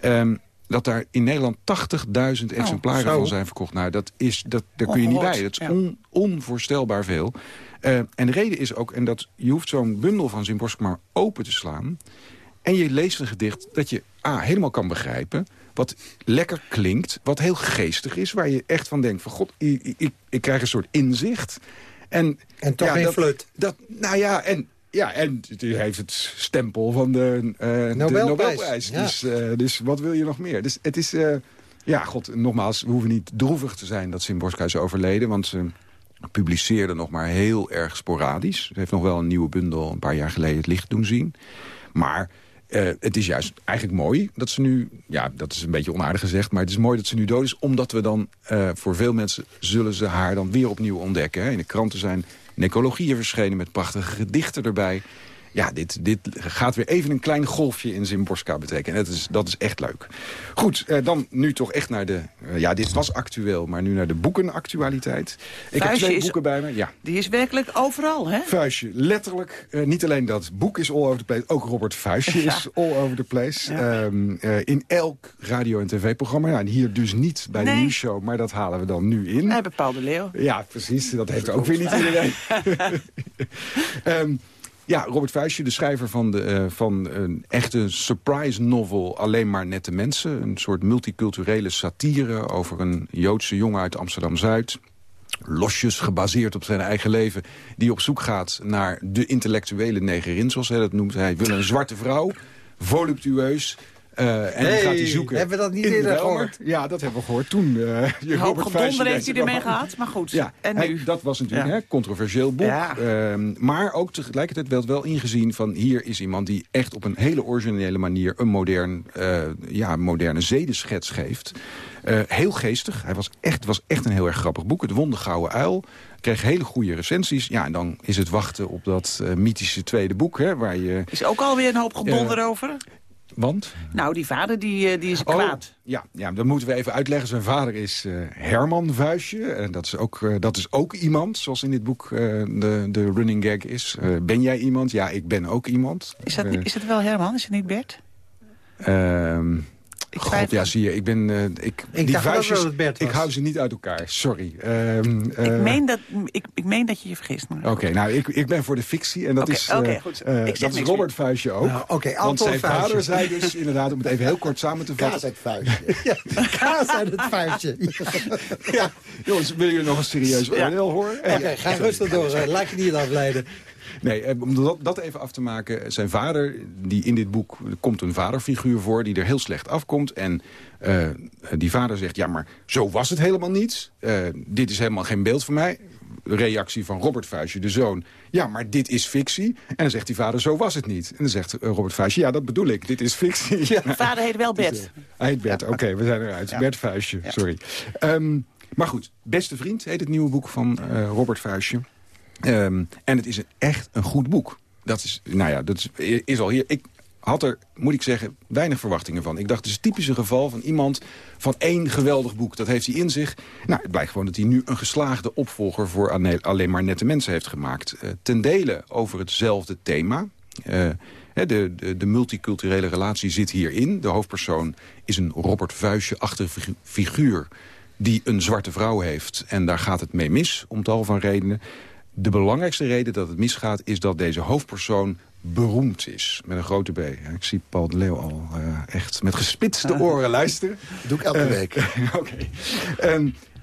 ehm, dat daar in Nederland 80.000 exemplaren van zijn verkocht. Nou, dat is, dat, daar kun je niet bij. Dat is ja. on- onvoorstelbaar veel. Eh, en de reden is ook, en dat je hoeft zo'n bundel van Zimborska maar open te slaan... en je leest een gedicht dat je A, helemaal kan begrijpen... wat lekker klinkt, wat heel geestig is... waar je echt van denkt van god, ik, ik, ik krijg een soort inzicht... En, En toch ja, geen dat, flut. Dat, nou ja, en, ja, en het heeft het stempel van de, eh, de Nobelprijs, ja. Dus, eh, dus wat wil je nog meer? Dus het is... eh, ja, god, nogmaals, we hoeven niet droevig te zijn dat Simborska is overleden... want ze publiceerde nog maar heel erg sporadisch. Ze heeft nog wel een nieuwe bundel een paar jaar geleden het licht doen zien. Maar eh, het is juist eigenlijk mooi dat ze nu... Ja, dat is een beetje onaardig gezegd, maar het is mooi dat ze nu dood is... omdat we dan, eh, voor veel mensen zullen ze haar dan weer opnieuw ontdekken. Hè. In de kranten zijn necologieën verschenen met prachtige gedichten erbij. Ja, dit, dit gaat weer even een klein golfje in Zimborska betekenen. En dat is, dat is echt leuk. Goed, eh, dan nu toch echt naar de... eh, ja, dit was actueel, maar nu naar de boekenactualiteit. Ik heb twee is- boeken bij me. Ja, Die is werkelijk overal, hè? Vuistje, letterlijk. eh, niet alleen dat boek is all over the place, ook Robert Vuistje is all over the place. Ehm, eh, in elk radio- en tv-programma. Ja, en hier dus niet bij de Nee. nieuwsshow, maar dat halen we dan nu in. We hebben Paul de Leeuw. Ja, precies. Dat heeft ook weer niet iedereen. Ehm, ja, Robert Vuistje, de schrijver van, de, eh, van een echte surprise novel... Alleen maar nette mensen. Een soort multiculturele satire over een Joodse jongen uit Amsterdam-Zuid losjes gebaseerd op zijn eigen leven... die op zoek gaat naar de intellectuele negerin, zoals hij dat noemt. Hij wil een zwarte vrouw, voluptueus... eh, en Hey, gaat hij zoeken. hebben we dat niet eerder gehoord? Ja, dat hebben we gehoord toen. eh, je Een hoop Robert heeft hij ermee gehad, maar goed. Ja, en hij- nu? dat was natuurlijk Ja. een controversieel boek. Ja. Ehm, maar ook tegelijkertijd werd wel ingezien van... hier is iemand die echt op een hele originele manier... een modern, eh, ja, moderne zedenschets geeft. Heel geestig. Hij was echt, was echt een heel erg grappig boek. Het won de Gouden Uil. Kreeg hele goede recensies. Ja, en dan is het wachten op dat mythische tweede boek. Hè, waar je, Is ook alweer een hoop gedonder over? Want? Nou, die vader die, eh, die is kwaad. ja, ja, dat moeten we even uitleggen. Zijn vader is eh, Herman Vuistje. En dat is, ook, eh, dat is ook iemand, zoals in dit boek de, de running gag is. Ben jij iemand? Ja, ik ben ook iemand. Is, dat, is het wel Herman? Is het niet Bert? ehm, Ik God, ja, zie je, ik ben... eh, ik, ook vuistjes, ik hou ze niet uit elkaar, sorry. Ehm, ik, eh, meen dat, ik, ik meen dat je je vergist. Maar Oké, nou, ik, ik ben voor de fictie. En dat Oké, is, eh, oké, goed. eh, Ik dat is Robert Vuistje ook. Nou, oké, Want zijn Vuistje. vader zei dus inderdaad, om het even heel kort samen te vatten... Kaas uit vuistje. Ja, kaas uit het vuistje. Oké, Ja, jongens, willen jullie nog een serieus oordeel horen? ga rustig door. Laat je niet afleiden. Nee, eh, om dat, dat even af te maken. Zijn vader, die in dit boek komt een vaderfiguur voor... die er heel slecht afkomt. En eh, die vader zegt, ja, maar zo was het helemaal niet. Eh, dit is helemaal geen beeld van mij. Reactie van Robert Vuistje, de zoon. Ja, maar dit is fictie. En dan zegt die vader, zo was het niet. En dan zegt eh, Robert Vuistje, ja, dat bedoel ik. Dit is fictie. Ja. vader heet wel Bert. Hij heet Bert, oké, we zijn eruit. Bert Vuistje, sorry. Ehm, maar goed, Beste Vriend heet het nieuwe boek van eh, Robert Vuistje. Ehm, en het is echt een goed boek. Dat is, nou ja, dat is, is al hier. Ik had er, moet ik zeggen, weinig verwachtingen van. Ik dacht, het is het typische geval van iemand van één geweldig boek. Dat heeft hij in zich. Nou, het blijkt gewoon dat hij nu een geslaagde opvolger... voor alleen maar nette mensen heeft gemaakt. Eh, ten dele over hetzelfde thema. Eh, de, de, de multiculturele relatie zit hierin. De hoofdpersoon is een Robert Vuistje-achtige figu- figuur die een zwarte vrouw heeft. En daar gaat het mee mis, om tal van redenen. De belangrijkste reden dat het misgaat... is dat deze hoofdpersoon beroemd is. Met een grote B. Ik zie Paul de Leeuw al eh, echt met gespitste oren luisteren. doe ik elke Eh, week. Oké.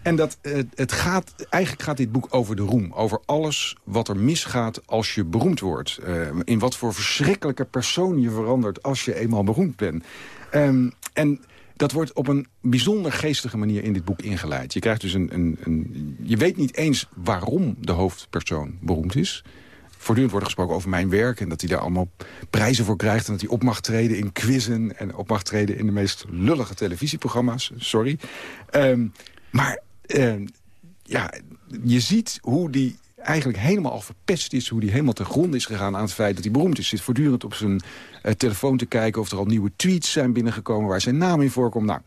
En dat, eh, het gaat, eigenlijk gaat dit boek over de roem. Over alles wat er misgaat als je beroemd wordt. In wat voor verschrikkelijke persoon je verandert als je eenmaal beroemd bent. Ehm, en dat wordt op een bijzonder geestige manier in dit boek ingeleid. Je krijgt dus een, een, een... Je weet niet eens waarom de hoofdpersoon beroemd is. Voortdurend wordt gesproken over mijn werk... en dat hij daar allemaal prijzen voor krijgt... en dat hij op mag treden in quizzen... en op mag treden in de meest lullige televisieprogramma's. Sorry. Ehm, maar ehm, ja, je ziet hoe die eigenlijk helemaal al verpest is... hoe die helemaal ten gronde is gegaan aan het feit dat hij beroemd is. Zit voortdurend op zijn eh, telefoon te kijken... of er al nieuwe tweets zijn binnengekomen waar zijn naam in voorkomt. Nou,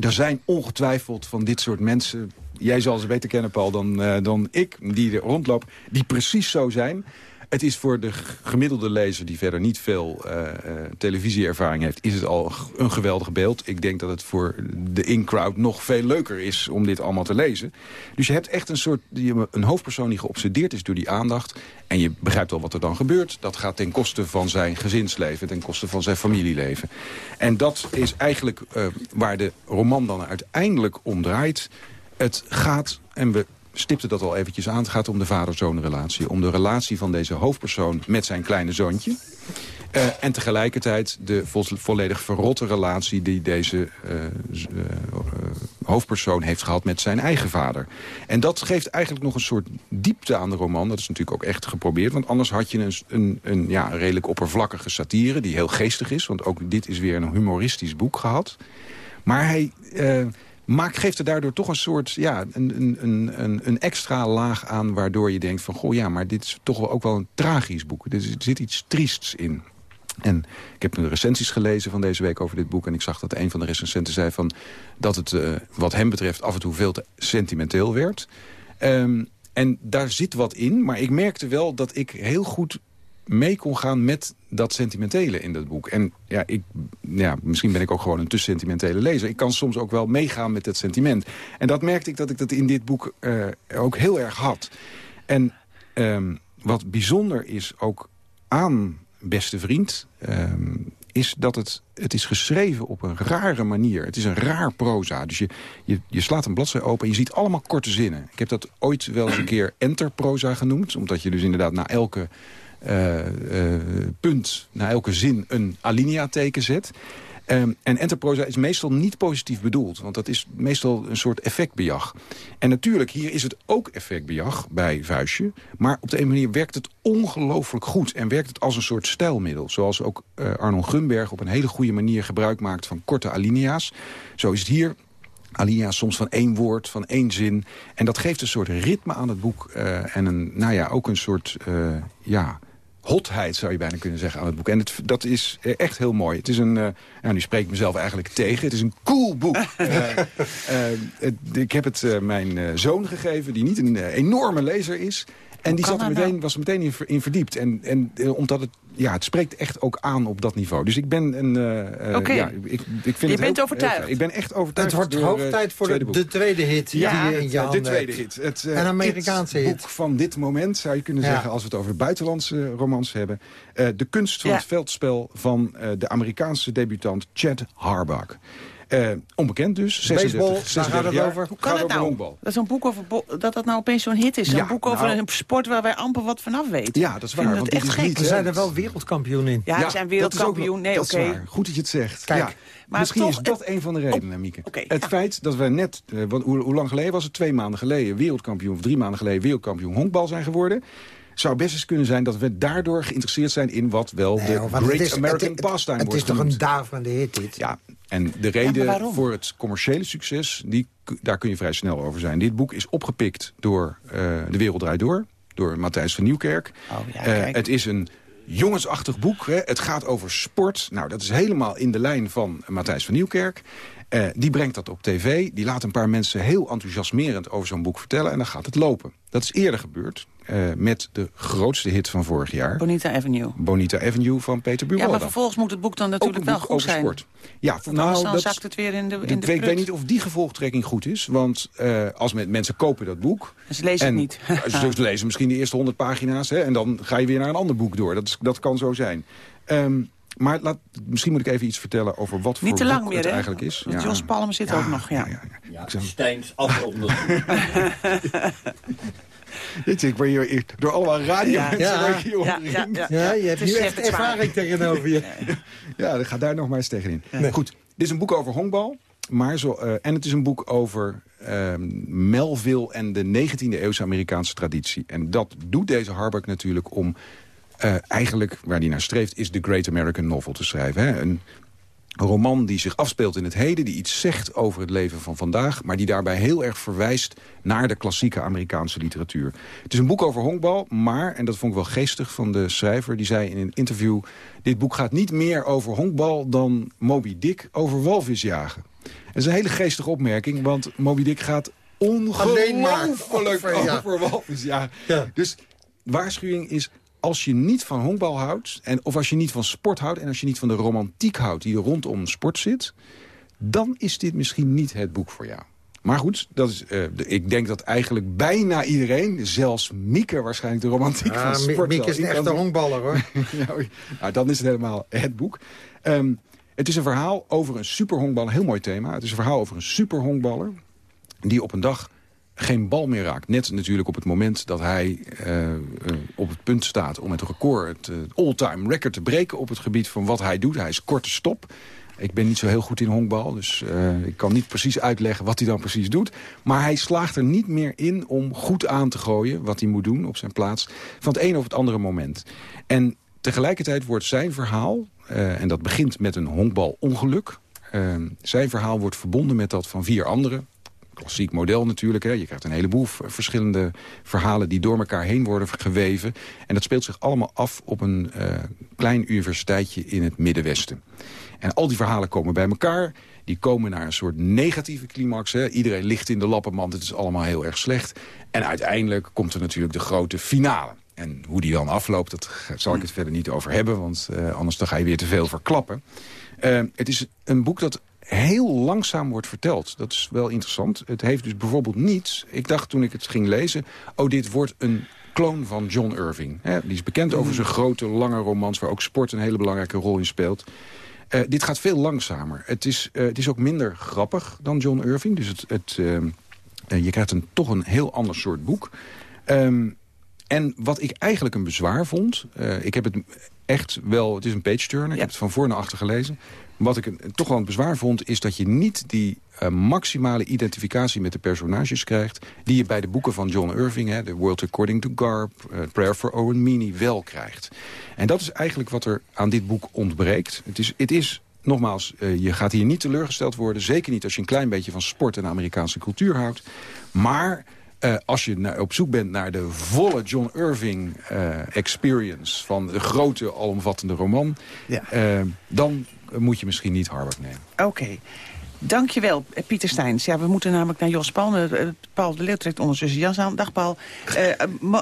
er zijn ongetwijfeld van dit soort mensen... jij zal ze beter kennen, Paul, dan, eh, dan ik, die er rondloop... die precies zo zijn. Het is voor de gemiddelde lezer die verder niet veel uh, televisieervaring heeft... is het al een geweldig beeld. Ik denk dat het voor de in-crowd nog veel leuker is om dit allemaal te lezen. Dus je hebt echt een soort een hoofdpersoon die geobsedeerd is door die aandacht. En je begrijpt wel wat er dan gebeurt. Dat gaat ten koste van zijn gezinsleven, ten koste van zijn familieleven. En dat is eigenlijk uh, waar de roman dan uiteindelijk om draait. Het gaat, en we stipte dat al eventjes aan. Het gaat om de vader-zoon-relatie. Om de relatie van deze hoofdpersoon met zijn kleine zoontje. Uh, en tegelijkertijd de vo volledig verrotte relatie... die deze uh, uh, hoofdpersoon heeft gehad met zijn eigen vader. En dat geeft eigenlijk nog een soort diepte aan de roman. Dat is natuurlijk ook echt geprobeerd. Want anders had je een, een, een ja, redelijk oppervlakkige satire... die heel geestig is. Want ook dit is weer een humoristisch boek gehad. Maar hij maakt, geeft er daardoor toch een soort, ja, een, een, een, een extra laag aan... waardoor je denkt van, goh ja, maar dit is toch ook wel een tragisch boek. Er zit iets triests in. En ik heb de recensies gelezen van deze week over dit boek... en ik zag dat een van de recensenten zei van... dat het uh, wat hem betreft af en toe veel te sentimenteel werd. Um, en daar zit wat in, maar ik merkte wel dat ik heel goed mee kon gaan met dat sentimentele in dat boek. En ja, ik, ja, misschien ben ik ook gewoon een te sentimentele lezer. Ik kan soms ook wel meegaan met dat sentiment. En dat merkte ik dat ik dat in dit boek uh, ook heel erg had. En um, wat bijzonder is ook aan Beste Vriend... Um, is dat het, het is geschreven op een rare manier. Het is een raar proza. Dus je, je, slaat een bladzij open en je ziet allemaal korte zinnen. Ik heb dat ooit wel eens een keer enterproza genoemd. Omdat je dus inderdaad na elke punt, na elke zin een alinea-teken zet. Um, en enterprosa is meestal niet positief bedoeld. Want dat is meestal een soort effectbejag. En natuurlijk, hier is het ook effectbejag bij Vuistje. Maar op de een manier werkt het ongelooflijk goed. En werkt het als een soort stijlmiddel. Zoals ook uh, Arnold Gunberg op een hele goede manier gebruik maakt van korte alinea's. Zo is het hier alinea's soms van één woord, van één zin. En dat geeft een soort ritme aan het boek. En een, nou ja, ook een soort, ja hotheid, zou je bijna kunnen zeggen, aan het boek. En het, dat is eh, echt heel mooi. Het is een, uh, nou, nu spreek ik mezelf eigenlijk tegen. Het is een cool boek. uh, het, ik heb het mijn zoon gegeven, die niet een enorme lezer is. En die zat er meteen, nou? was er meteen in, in verdiept. En, en omdat het ja, het spreekt echt ook aan op dat niveau. Dus ik ben een... Uh, okay. ja, ik, ik vind je bent overtuigd. ik ben echt overtuigd. Het wordt hoog tijd voor de, de, tweede hit. Ja, die in je de tweede hit. Het, uh, een Amerikaanse hit. boek van dit moment, zou je kunnen zeggen... als we het over buitenlandse romans hebben. Uh, de kunst van ja. het veldspel van de Amerikaanse debutant Chad Harbach. Uh, onbekend dus. 36, Baseball, 36 gaat het jaar. Hoe kan het nou? Honkbal. Dat, is een boek over dat dat nou opeens zo'n hit is. Ja, een boek over nou, een sport waar wij amper wat vanaf weten. Ja, dat is waar. dat want echt gek. niet, We zijn er wel wereldkampioen in. Ja, we zijn wereldkampioen. Nee, oké. Okay. Goed dat je het zegt. Kijk, ja. maar Misschien toch, is dat een van de redenen, Mieke. Okay, het ja. feit dat we net, uh, hoe, hoe lang geleden was het? Twee maanden geleden wereldkampioen, of drie maanden geleden wereldkampioen honkbal zijn geworden zou best eens kunnen zijn dat we daardoor geïnteresseerd zijn in wat wel nee, de joh, Great is, American het, Pastime het, wordt Het is toch genoemd. een daverende hit dit? Ja, en de reden voor het commerciële succes, die, daar kun je vrij snel over zijn. Dit boek is opgepikt door uh, De Wereld Draait Door, door Matthijs van Nieuwkerk. Oh, ja, uh, het is een jongensachtig boek. Hè. Het gaat over sport. Nou, dat is helemaal in de lijn van Matthijs van Nieuwkerk. Uh, die brengt dat op tv. Die laat een paar mensen heel enthousiasmerend over zo'n boek vertellen. En dan gaat het lopen. Dat is eerder gebeurd. Uh, met de grootste hit van vorig jaar. Bonita Avenue. Bonita Avenue van Peter Buurman. Ja, maar vervolgens moet het boek dan natuurlijk wel goed over zijn. Sport. Ja, Want nou, dan dat, zakt het weer in de, in ik de weet, weet niet of die gevolgtrekking goed is. Want uh, als met, mensen kopen dat boek... En ze lezen en, het niet. ze lezen misschien de eerste honderd pagina's. Hè, en dan ga je weer naar een ander boek door. Dat, is, dat kan zo zijn. Um, maar laat, misschien moet ik even iets vertellen over wat voor Niet te lang boek meer, het hè? eigenlijk is. Want Jos Palm zit ook nog, ja. ja, ja. Ja, afronderzoek. Je, ik ben hier door allemaal radio Ja. Ja. Ja, ja, ja. Ja, je hebt nu echt ervaring tegenover je. Ja, dan ga daar nog maar eens tegenin. Goed, dit is een boek over honkbal. Maar zo, uh, en het is een boek over uh, Melville en de 19e eeuwse Amerikaanse traditie. En dat doet deze Harbach natuurlijk om... Uh, eigenlijk, waar hij naar streeft, is de Great American Novel te schrijven. Hè? Een roman die zich afspeelt in het heden... die iets zegt over het leven van vandaag... maar die daarbij heel erg verwijst naar de klassieke Amerikaanse literatuur. Het is een boek over honkbal, maar, en dat vond ik wel geestig van de schrijver... die zei in een interview... dit boek gaat niet meer over honkbal dan Moby Dick over walvisjagen. Dat is een hele geestige opmerking, want Moby Dick gaat ongelooflijk over, ja. over walvisjagen. Ja. Dus waarschuwing is als je niet van honkbal houdt... En, of als je niet van sport houdt... en als je niet van de romantiek houdt die er rondom sport zit... dan is dit misschien niet het boek voor jou. Maar goed, dat is, uh, ik denk dat eigenlijk bijna iedereen, zelfs Mieke waarschijnlijk de romantiek van sport... Mieke is een echte honkballer, hoor. nou, dan is het helemaal het boek. Um, het is een verhaal over een superhonkballer, heel mooi thema. Het is een verhaal over een superhonkballer die op een dag geen bal meer raakt. Net natuurlijk op het moment dat hij uh, op het punt staat... om het record, het uh, all-time record te breken op het gebied van wat hij doet. Hij is korte stop. Ik ben niet zo heel goed in honkbal, dus ik kan niet precies uitleggen wat hij dan precies doet. Maar hij slaagt er niet meer in om goed aan te gooien wat hij moet doen op zijn plaats... van het een of het andere moment. En tegelijkertijd wordt zijn verhaal, en dat begint met een honkbalongeluk... zijn verhaal wordt verbonden met dat van vier anderen klassiek model natuurlijk. Hè. Je krijgt een heleboel verschillende verhalen die door elkaar heen worden geweven. En dat speelt zich allemaal af op een uh, klein universiteitje in het Middenwesten. En al die verhalen komen bij elkaar. Die komen naar een soort negatieve climax. Hè. Iedereen ligt in de lappenmand, het is allemaal heel erg slecht. En uiteindelijk komt er natuurlijk de grote finale. En hoe die dan afloopt, dat zal ik het verder niet over hebben... want uh, anders dan ga je weer te veel verklappen. Uh, het is een boek dat heel langzaam wordt verteld. Dat is wel interessant. Het heeft dus bijvoorbeeld niets... Ik dacht toen ik het ging lezen... oh, dit wordt een kloon van John Irving. die is bekend over zijn grote, lange romans... waar ook sport een hele belangrijke rol in speelt. Uh, dit gaat veel langzamer. Het is, uh, het is ook minder grappig dan John Irving. Dus het, het, uh, je krijgt een, toch een heel ander soort boek. Um, en wat ik eigenlijk een bezwaar vond... ik heb het echt wel... Het is een page-turner. Ja. Ik heb het van voor naar achter gelezen. Wat ik een, toch wel een bezwaar vond, is dat je niet die uh, maximale identificatie met de personages krijgt... die je bij de boeken van John Irving, hè, The World According to Garp... Uh, Prayer for Owen Meany, wel krijgt. En dat is eigenlijk wat er aan dit boek ontbreekt. Het is, het is nogmaals, uh, je gaat hier niet teleurgesteld worden. Zeker niet als je een klein beetje van sport en Amerikaanse cultuur houdt. Maar uh, als je op zoek bent naar de volle John Irving uh, experience... van de grote, alomvattende roman... Ja. Uh, dan moet je misschien niet Harvard nemen. Oké. Okay. Dankjewel, Pieter Steins. Ja, we moeten namelijk naar Jos Paul. Paul de Leeuw trekt ondertussen jas aan. Dag Paul.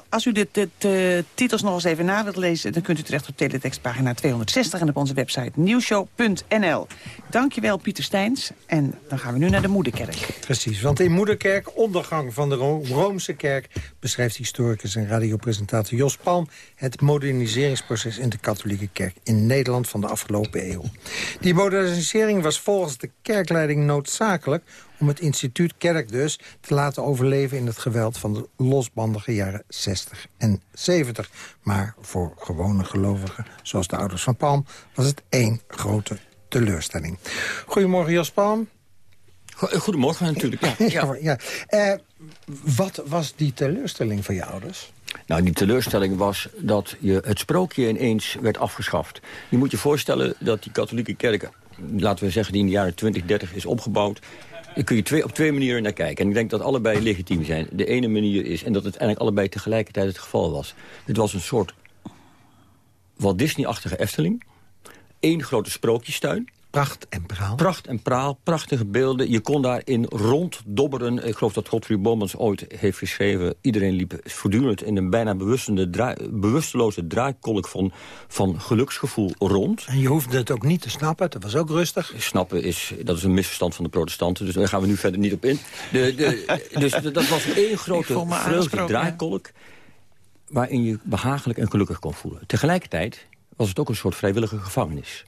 Als u de, de, titels nog eens even na wilt lezen... dan kunt u terecht op teletextpagina 260... en op onze website nieuwshow.nl. Dankjewel, Pieter Steins. En dan gaan we nu naar de Moederkerk. Precies, want in Moederkerk, ondergang van de Ro Roomse kerk... beschrijft historicus en radiopresentator Jos Palm... het moderniseringsproces in de katholieke kerk in Nederland van de afgelopen eeuw. Die modernisering was volgens de kerkleiding noodzakelijk om het instituut Kerk dus te laten overleven in het geweld van de losbandige jaren 60 en 70. Maar voor gewone gelovigen, zoals de ouders van Palm, was het één grote teleurstelling. Goedemorgen Jos Palm. Goedemorgen natuurlijk. Ja, ja. ja. Uh, wat was die teleurstelling van je ouders? Nou, die teleurstelling was dat je het sprookje ineens werd afgeschaft. Je moet je voorstellen dat die katholieke kerk laten we zeggen, die in de jaren 20, 30 is opgebouwd... Daar kun je twee, op twee manieren naar kijken. En ik denk dat allebei legitiem zijn. De ene manier is, en dat het eigenlijk allebei tegelijkertijd het geval was. Het was een soort Walt Disney-achtige Efteling. Eén grote sprookjestuin. Pracht en praal. Pracht en praal, prachtige beelden. Je kon daarin ronddobberen. Ik geloof dat Godfried Bomans ooit heeft geschreven... iedereen liep voortdurend in een bijna draai, bewusteloze draaikolk van, van geluksgevoel rond. En je hoefde het ook niet te snappen, dat was ook rustig. Snappen is, dat is een misverstand van de protestanten, dus daar gaan we nu verder niet op in. De, de, dus dat was één grote vreugde draaikolk... waarin je behagelijk en gelukkig kon voelen. Tegelijkertijd was het ook een soort vrijwillige gevangenis.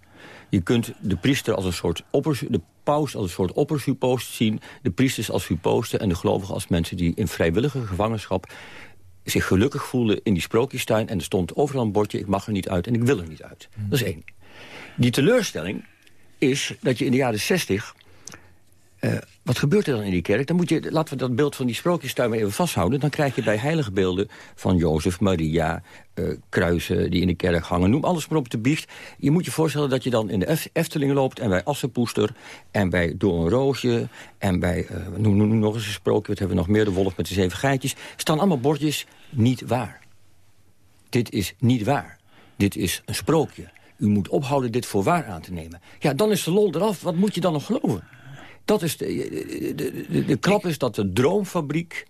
Je kunt de priester als een soort oppers, de paus als een soort oppersuppost zien... de priesters als supposten en de gelovigen als mensen die in vrijwillige gevangenschap zich gelukkig voelden in die sprookjestuin. En er stond overal een bordje, ik mag er niet uit en ik wil er niet uit. Dat is één. Die teleurstelling is dat je in de jaren zestig uh, wat gebeurt er dan in die kerk? Dan moet je, laten we dat beeld van die sprookjestuin maar even vasthouden. Dan krijg je bij heilige beelden van Jozef, Maria, uh, kruisen die in de kerk hangen. Noem alles maar op de biecht. Je moet je voorstellen dat je dan in de Efteling loopt... en bij Assenpoester en bij Door een Roosje... en bij, noem, noem, nog eens een sprookje, wat hebben we nog meer? De Wolf met de Zeven Geitjes. staan allemaal bordjes, niet waar. Dit is niet waar. Dit is een sprookje. U moet ophouden dit voor waar aan te nemen. Ja, dan is de lol eraf. Wat moet je dan nog geloven? Dat is de, de, de, de, klap is dat de droomfabriek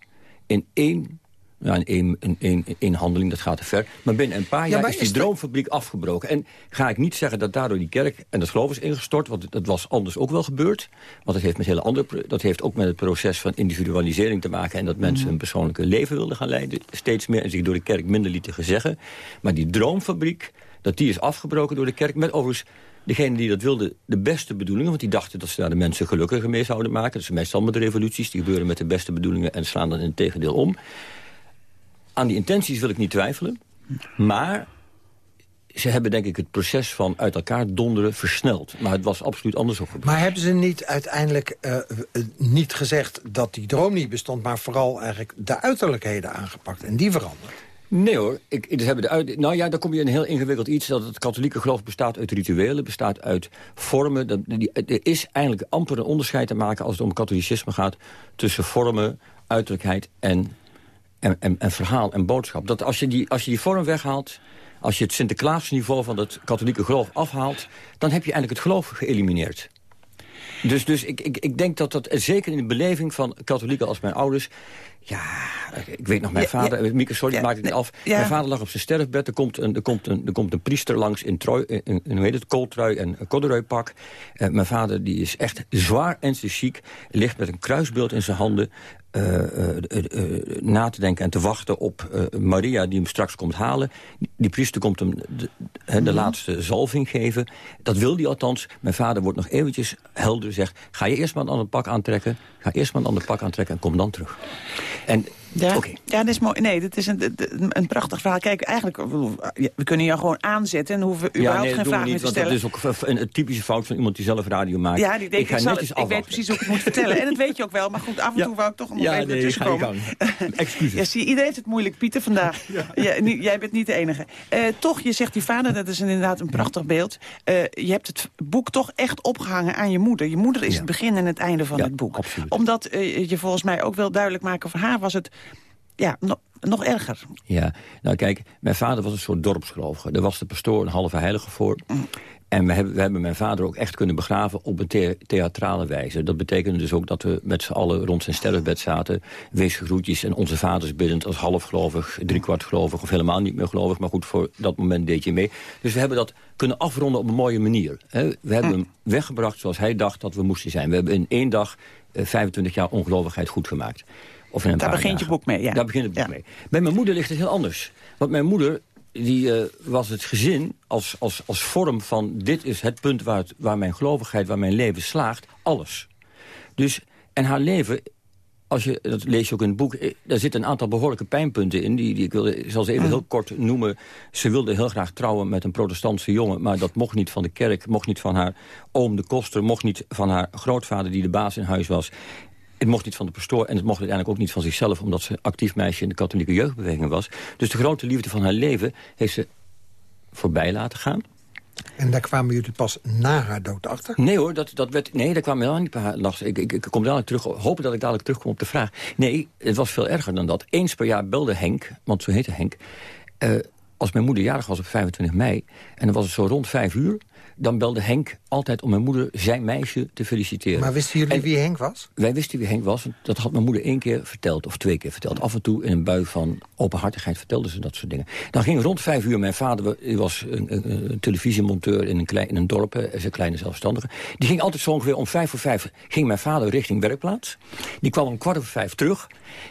in één Ja, in één, in, in, handeling, dat gaat te ver. Maar binnen een paar jaar is die droomfabriek afgebroken. En ga ik niet zeggen dat daardoor die kerk en het geloof is ingestort... want dat was anders ook wel gebeurd. Want dat heeft, met hele andere, dat heeft ook met het proces van individualisering te maken... en dat mensen hun persoonlijke leven wilden gaan leiden steeds meer... en zich door de kerk minder lieten gezeggen. Maar die droomfabriek, dat die is afgebroken door de kerk... met overigens degene die dat wilden de beste bedoelingen... want die dachten dat ze daar de mensen gelukkiger mee zouden maken. Dat is meestal met de revoluties. Die gebeuren met de beste bedoelingen en slaan dan in het tegendeel om. Aan die intenties wil ik niet twijfelen. Maar ze hebben denk ik het proces van uit elkaar donderen versneld. Maar het was absoluut andersom gebeurd. Maar hebben ze niet uiteindelijk uh, niet gezegd dat die droom niet bestond... maar vooral eigenlijk de uiterlijkheden aangepakt en die veranderd? Nee hoor, ik, ik, hebben de nou ja, dan kom je in een heel ingewikkeld iets... dat het katholieke geloof bestaat uit rituelen, bestaat uit vormen. Dat, die, er is eigenlijk amper een onderscheid te maken als het om katholicisme gaat... tussen vormen, uiterlijkheid en, en, en, en verhaal en boodschap. Dat als je, die, als je die vorm weghaalt, als je het Sinterklaasniveau van het katholieke geloof afhaalt... dan heb je eigenlijk het geloof geëlimineerd. Dus, dus ik, ik, ik denk dat dat, zeker in de beleving van katholieken als mijn ouders... Ja, ik weet nog, mijn vader... Ja, Mieke, sorry, ja, maak ik niet af. Mijn vader lag op zijn sterfbed. Er komt een, er komt een, er komt een priester langs in, trui, in, in, hoe heet het, kooltrui en corduroypak. Uh, mijn vader die is echt zwaar en chic. Ligt met een kruisbeeld in zijn handen. Uh, uh, na te denken en te wachten op Maria die hem straks komt halen. Die priester komt hem de, de mhm. laatste zalving geven. Dat wil hij althans. Mijn vader wordt nog eventjes helder. Zegt, ga je eerst maar een ander pak aantrekken. Ga eerst maar een ander pak aantrekken en kom dan terug. En ja, ja, dat is mooi. Nee, dat is een, een prachtig verhaal. Kijk, eigenlijk, we kunnen jou gewoon aanzetten... en hoeven we überhaupt ja, nee, geen vraag meer te stellen. Dat is ook een, typische fout van iemand die zelf radio maakt. Ja, die denkt, ik, ga ik, ik weet precies hoe ik het moet vertellen. En dat weet je ook wel, maar goed, af en toe wou ik toch nog ja, even nee, tussenkomen. Excuses. Ja, zie, iedereen heeft het moeilijk, Pieter, vandaag. ja. jij bent niet de enige. Uh, toch, je zegt die vader, dat is inderdaad een prachtig beeld. Uh, je hebt het boek toch echt opgehangen aan je moeder. Je moeder is het begin en het einde van het boek. Absoluut. Omdat uh, je volgens mij ook wel duidelijk maken... voor haar was het ja, nog erger. Ja, nou kijk, mijn vader was een soort dorpsgelovige. Er was de pastoor een halve heilige voor. Mm. En we hebben, we hebben mijn vader ook echt kunnen begraven op een theatrale wijze. Dat betekende dus ook dat we met z'n allen rond zijn sterfbed zaten. Weesgroetjes en onze vaders biddend als halfgelovig, driekwart gelovig... of helemaal niet meer gelovig, maar goed, voor dat moment deed je mee. Dus we hebben dat kunnen afronden op een mooie manier. We hebben mm. hem weggebracht zoals hij dacht dat we moesten zijn. We hebben in één dag 25 eh, jaar ongelovigheid goed gemaakt. Of in Daar begint je boek mee, ja. Daar begint het boek mee. Bij mijn moeder ligt het heel anders. Want mijn moeder die, uh, was het gezin als, als, als vorm van... dit is het punt waar, het, waar mijn gelovigheid, waar mijn leven slaagt, alles. Dus, en haar leven, als je, dat lees je ook in het boek... eh, zitten een aantal behoorlijke pijnpunten in. Die, die ik, wilde, ik zal ze even mm. heel kort noemen. Ze wilde heel graag trouwen met een protestantse jongen... maar dat mocht niet van de kerk, mocht niet van haar oom de koster... mocht niet van haar grootvader die de baas in huis was. Het mocht niet van de pastoor en het mocht uiteindelijk ook niet van zichzelf... omdat ze actief meisje in de katholieke jeugdbeweging was. Dus de grote liefde van haar leven heeft ze voorbij laten gaan. En daar kwamen jullie pas na haar dood achter? Nee hoor, dat, dat werd, nee, daar kwam helemaal niet bij haar Ik, ik, ik kom dadelijk terug, hopen dat ik dadelijk terugkom op de vraag. Nee, het was veel erger dan dat. Eens per jaar belde Henk, want zo heette Henk... Uh, als mijn moeder jarig was op 25 mei... en dan was het zo rond vijf uur dan belde Henk altijd om mijn moeder zijn meisje te feliciteren. Maar wisten jullie wie Henk was? Wij wisten wie Henk was. Dat had mijn moeder één keer verteld, of twee keer verteld. Af en toe in een bui van openhartigheid vertelde ze dat soort dingen. Dan ging rond vijf uur, mijn vader was een, een, een televisiemonteur in een, klein, in een dorp, is een kleine zelfstandige. Die ging altijd zo ongeveer om vijf voor vijf, ging mijn vader richting werkplaats. Die kwam om kwart over vijf terug.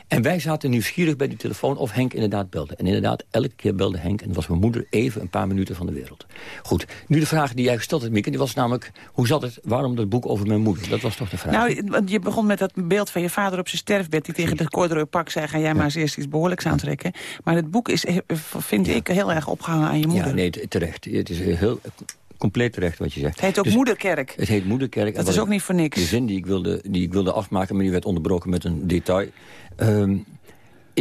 En wij zaten nieuwsgierig bij die telefoon of Henk inderdaad belde. En inderdaad, elke keer belde Henk. En was mijn moeder even een paar minuten van de wereld. Goed, nu de vraag die jij gesteld hebt, Mieke. Die was namelijk, hoe zat het, waarom dat boek over mijn moeder? Dat was toch de vraag? Nou, je begon met dat beeld van je vader op zijn sterfbed... die tegen de corduroy pak zei, ga jij maar eens eerst iets behoorlijks aantrekken. Maar het boek is, vind ik, heel erg opgehangen aan je moeder. Ja, nee, terecht. Het is heel compleet terecht wat je zegt. Het heet ook dus Moederkerk. Het heet Moederkerk. Dat is ook niet voor niks. De zin die ik wilde, die ik wilde afmaken, maar die werd onderbroken met een detail... Ehm,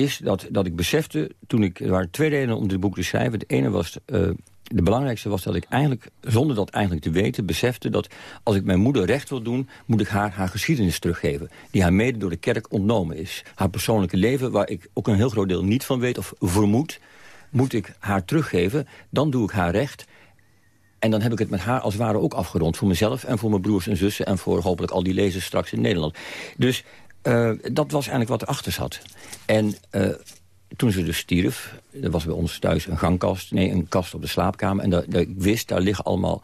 is dat, dat ik besefte, toen ik, er waren twee redenen om dit boek te schrijven. De ene was, uh, de belangrijkste was dat ik eigenlijk, zonder dat eigenlijk te weten, besefte dat als ik mijn moeder recht wil doen, moet ik haar haar geschiedenis teruggeven. Die haar mede door de kerk ontnomen is. Haar persoonlijke leven, waar ik ook een heel groot deel niet van weet of vermoed, moet ik haar teruggeven. Dan doe ik haar recht. En dan heb ik het met haar als het ware ook afgerond. Voor mezelf en voor mijn broers en zussen... en voor hopelijk al die lezers straks in Nederland. Dus uh, dat was eigenlijk wat erachter zat. En uh, toen ze dus stierf, er was bij ons thuis een gangkast... nee, een kast op de slaapkamer. En ik wist, daar liggen allemaal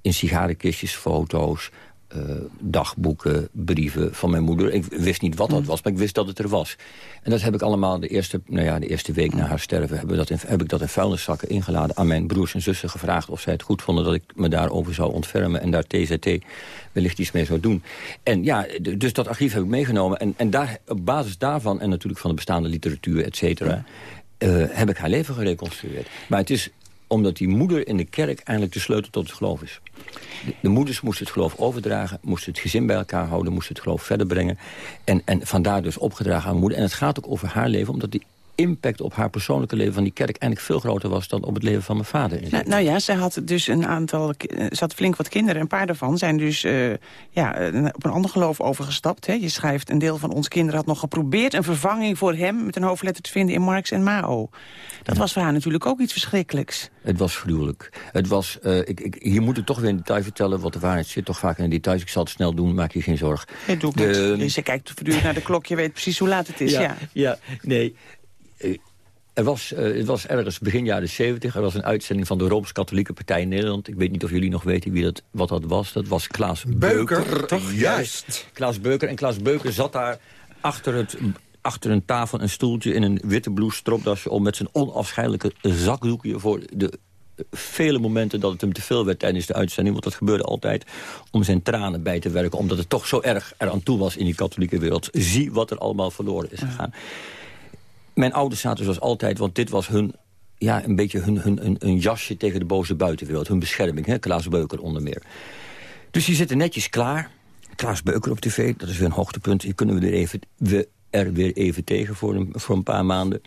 in sigarenkistjes foto's... Uh, dagboeken, brieven van mijn moeder. Ik wist niet wat dat mm. was, maar ik wist dat het er was. En dat heb ik allemaal de eerste, nou ja, de eerste week na haar sterven... Heb, dat in, heb ik dat in vuilniszakken ingeladen aan mijn broers en zussen gevraagd... of zij het goed vonden dat ik me daarover zou ontfermen... en daar TZT wellicht iets mee zou doen. En ja, dus dat archief heb ik meegenomen. En, en daar, op basis daarvan, en natuurlijk van de bestaande literatuur, et cetera... Uh, heb ik haar leven gereconstrueerd. Maar het is omdat die moeder in de kerk eigenlijk de sleutel tot het geloof is. De, moeders moesten het geloof overdragen, moesten het gezin bij elkaar houden... moesten het geloof verder brengen. En, en vandaar dus opgedragen aan moeder. En het gaat ook over haar leven, omdat die impact op haar persoonlijke leven van die kerk eigenlijk veel groter was dan op het leven van mijn vader. Nou, nou ja, ze had dus een aantal, ze had flink wat kinderen. Een paar daarvan zijn dus uh, ja, op een ander geloof overgestapt. Hè. Je schrijft, een deel van ons kinderen had nog geprobeerd een vervanging voor hem met een hoofdletter te vinden in Marx en Mao. Dat was voor haar natuurlijk ook iets verschrikkelijks. Het was gruwelijk. Het was, uh, ik, ik, hier moet ik toch weer in detail vertellen, wat de waarheid zit toch vaak in de details. Ik zal het snel doen, maak je geen zorg. Nee, doe ik niet. Dus je kijkt voortdurend naar de klok, je weet precies hoe laat het is. Ja, ja. ja nee. Eh, er was, uh, het was ergens begin jaren 70. Er was een uitzending van de Rooms-Katholieke Partij in Nederland. Ik weet niet of jullie nog weten wie dat, wat dat was. Dat was Klaas Beuker. Beuker toch? Juist. Klaas Beuker. En Klaas Beuker zat daar achter, het, achter een tafel, een stoeltje... in een witte blouse stropdasje om met zijn onafscheidelijke zakdoekje... voor de vele momenten dat het hem te veel werd tijdens de uitzending. Want dat gebeurde altijd om zijn tranen bij te werken. Omdat het toch zo erg eraan toe was in die katholieke wereld. Zie wat er allemaal verloren is gegaan. Mijn ouders zaten zoals altijd, want dit was hun ja, een beetje hun, hun, hun, hun, jasje tegen de boze buitenwereld. Hun bescherming, hè? Klaas Beuker onder meer. Dus die zitten netjes klaar. Klaas Beuker op tv, dat is weer een hoogtepunt. Hier kunnen we er, even, we er weer even tegen voor een, voor een paar maanden.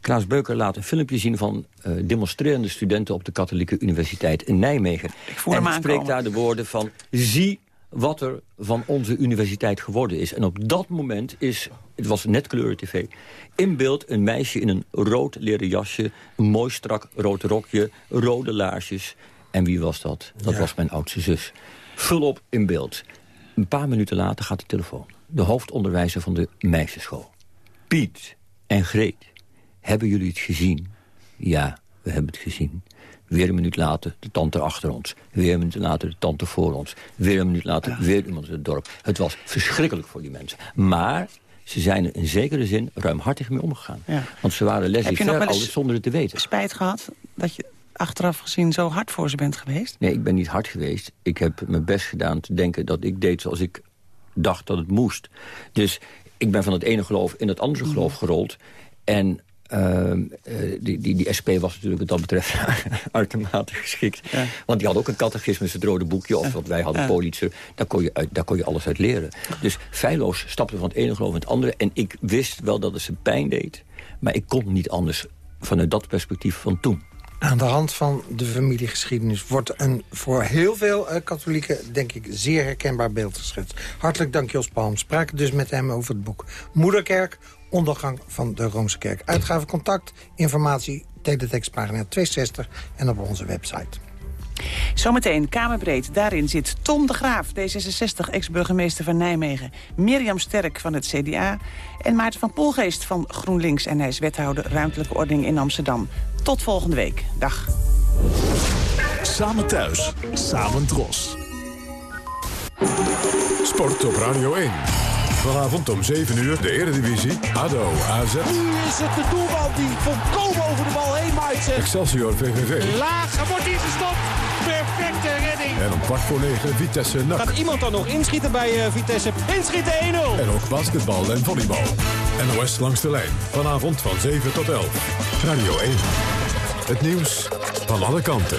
Klaas Beuker laat een filmpje zien van uh, demonstrerende studenten... op de Katholieke Universiteit in Nijmegen. Ik en spreekt daar de woorden van... zie wat er van onze universiteit geworden is. En op dat moment is, het was net kleuren tv... in beeld een meisje in een rood leren jasje... een mooi strak rood rokje, rode laarsjes. En wie was dat? Dat was mijn oudste zus. Vul op in beeld. Een paar minuten later gaat de telefoon. De hoofdonderwijzer van de meisjesschool. Piet en Greet, hebben jullie het gezien? Ja, we hebben het gezien. Weer een minuut later de tante achter ons. Weer een minuut later de tante voor ons. Weer een minuut later weer iemand in het dorp. Het was verschrikkelijk voor die mensen. Maar ze zijn er in zekere zin ruimhartig mee omgegaan. Want ze waren laissez-faire alles zonder het te weten. spijt gehad dat je achteraf gezien zo hard voor ze bent geweest? Nee, ik ben niet hard geweest. Ik heb mijn best gedaan te denken dat ik deed zoals ik dacht dat het moest. Dus ik ben van het ene geloof in het andere geloof gerold. En Ehm, eh, die, die, die, SP was natuurlijk wat dat betreft uitermate geschikt. Want die had ook een catechismus, het rode boekje, of wat wij hadden, ja. Politzer. Daar kon, je daar kon je alles uit leren. Dus feilloos stapte van het ene geloof in het andere. En ik wist wel dat het ze pijn deed. Maar ik kon niet anders vanuit dat perspectief van toen. Aan de hand van de familiegeschiedenis wordt een voor heel veel uh, katholieken, denk ik, zeer herkenbaar beeld geschetst. Hartelijk dank Jos Palm. We spraken dus met hem over het boek Moederkerk, ondergang van de Roomse Kerk. Uitgave contact, informatie, teletextpagina 62 en op onze website. Zometeen Kamerbreed. Daarin zit Tom de Graaf, D66, ex-burgemeester van Nijmegen. Mirjam Sterk van het CDA. En Maarten van Poelgeest van GroenLinks. En hij is wethouder ruimtelijke ordening in Amsterdam. Tot volgende week. Dag. Samen thuis, samen dros. Sport op Radio 1. Vanavond om 7 uur de Eredivisie. ADO, AZ. Nu is het de doelman die volkomen over de bal heen maait. Excelsior, VVV. Laag, wordt hier gestopt. Perfecte redding. En om kwart voor 9 Vitesse NAC. Gaat iemand dan nog inschieten bij uh, Vitesse? Inschieten 1-0. En ook basketbal en volleybal. NOS langs de lijn. Vanavond van 7 tot 11. Radio 1. Het nieuws van alle kanten.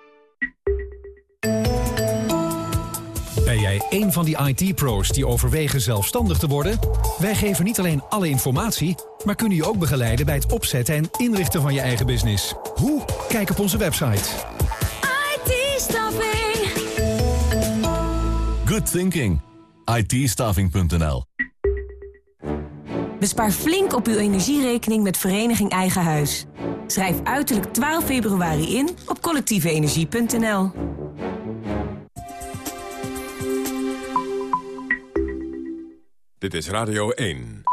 jij een van die IT-pro's die overwegen zelfstandig te worden? Wij geven niet alleen alle informatie, maar kunnen je ook begeleiden bij het opzetten en inrichten van je eigen business. Hoe? Kijk op onze website. IT-staffing. Good thinking. it Bespaar flink op uw energierekening met Vereniging Eigen Huis. Schrijf uiterlijk 12 februari in op collectieveenergie.nl. Dit is Radio 1.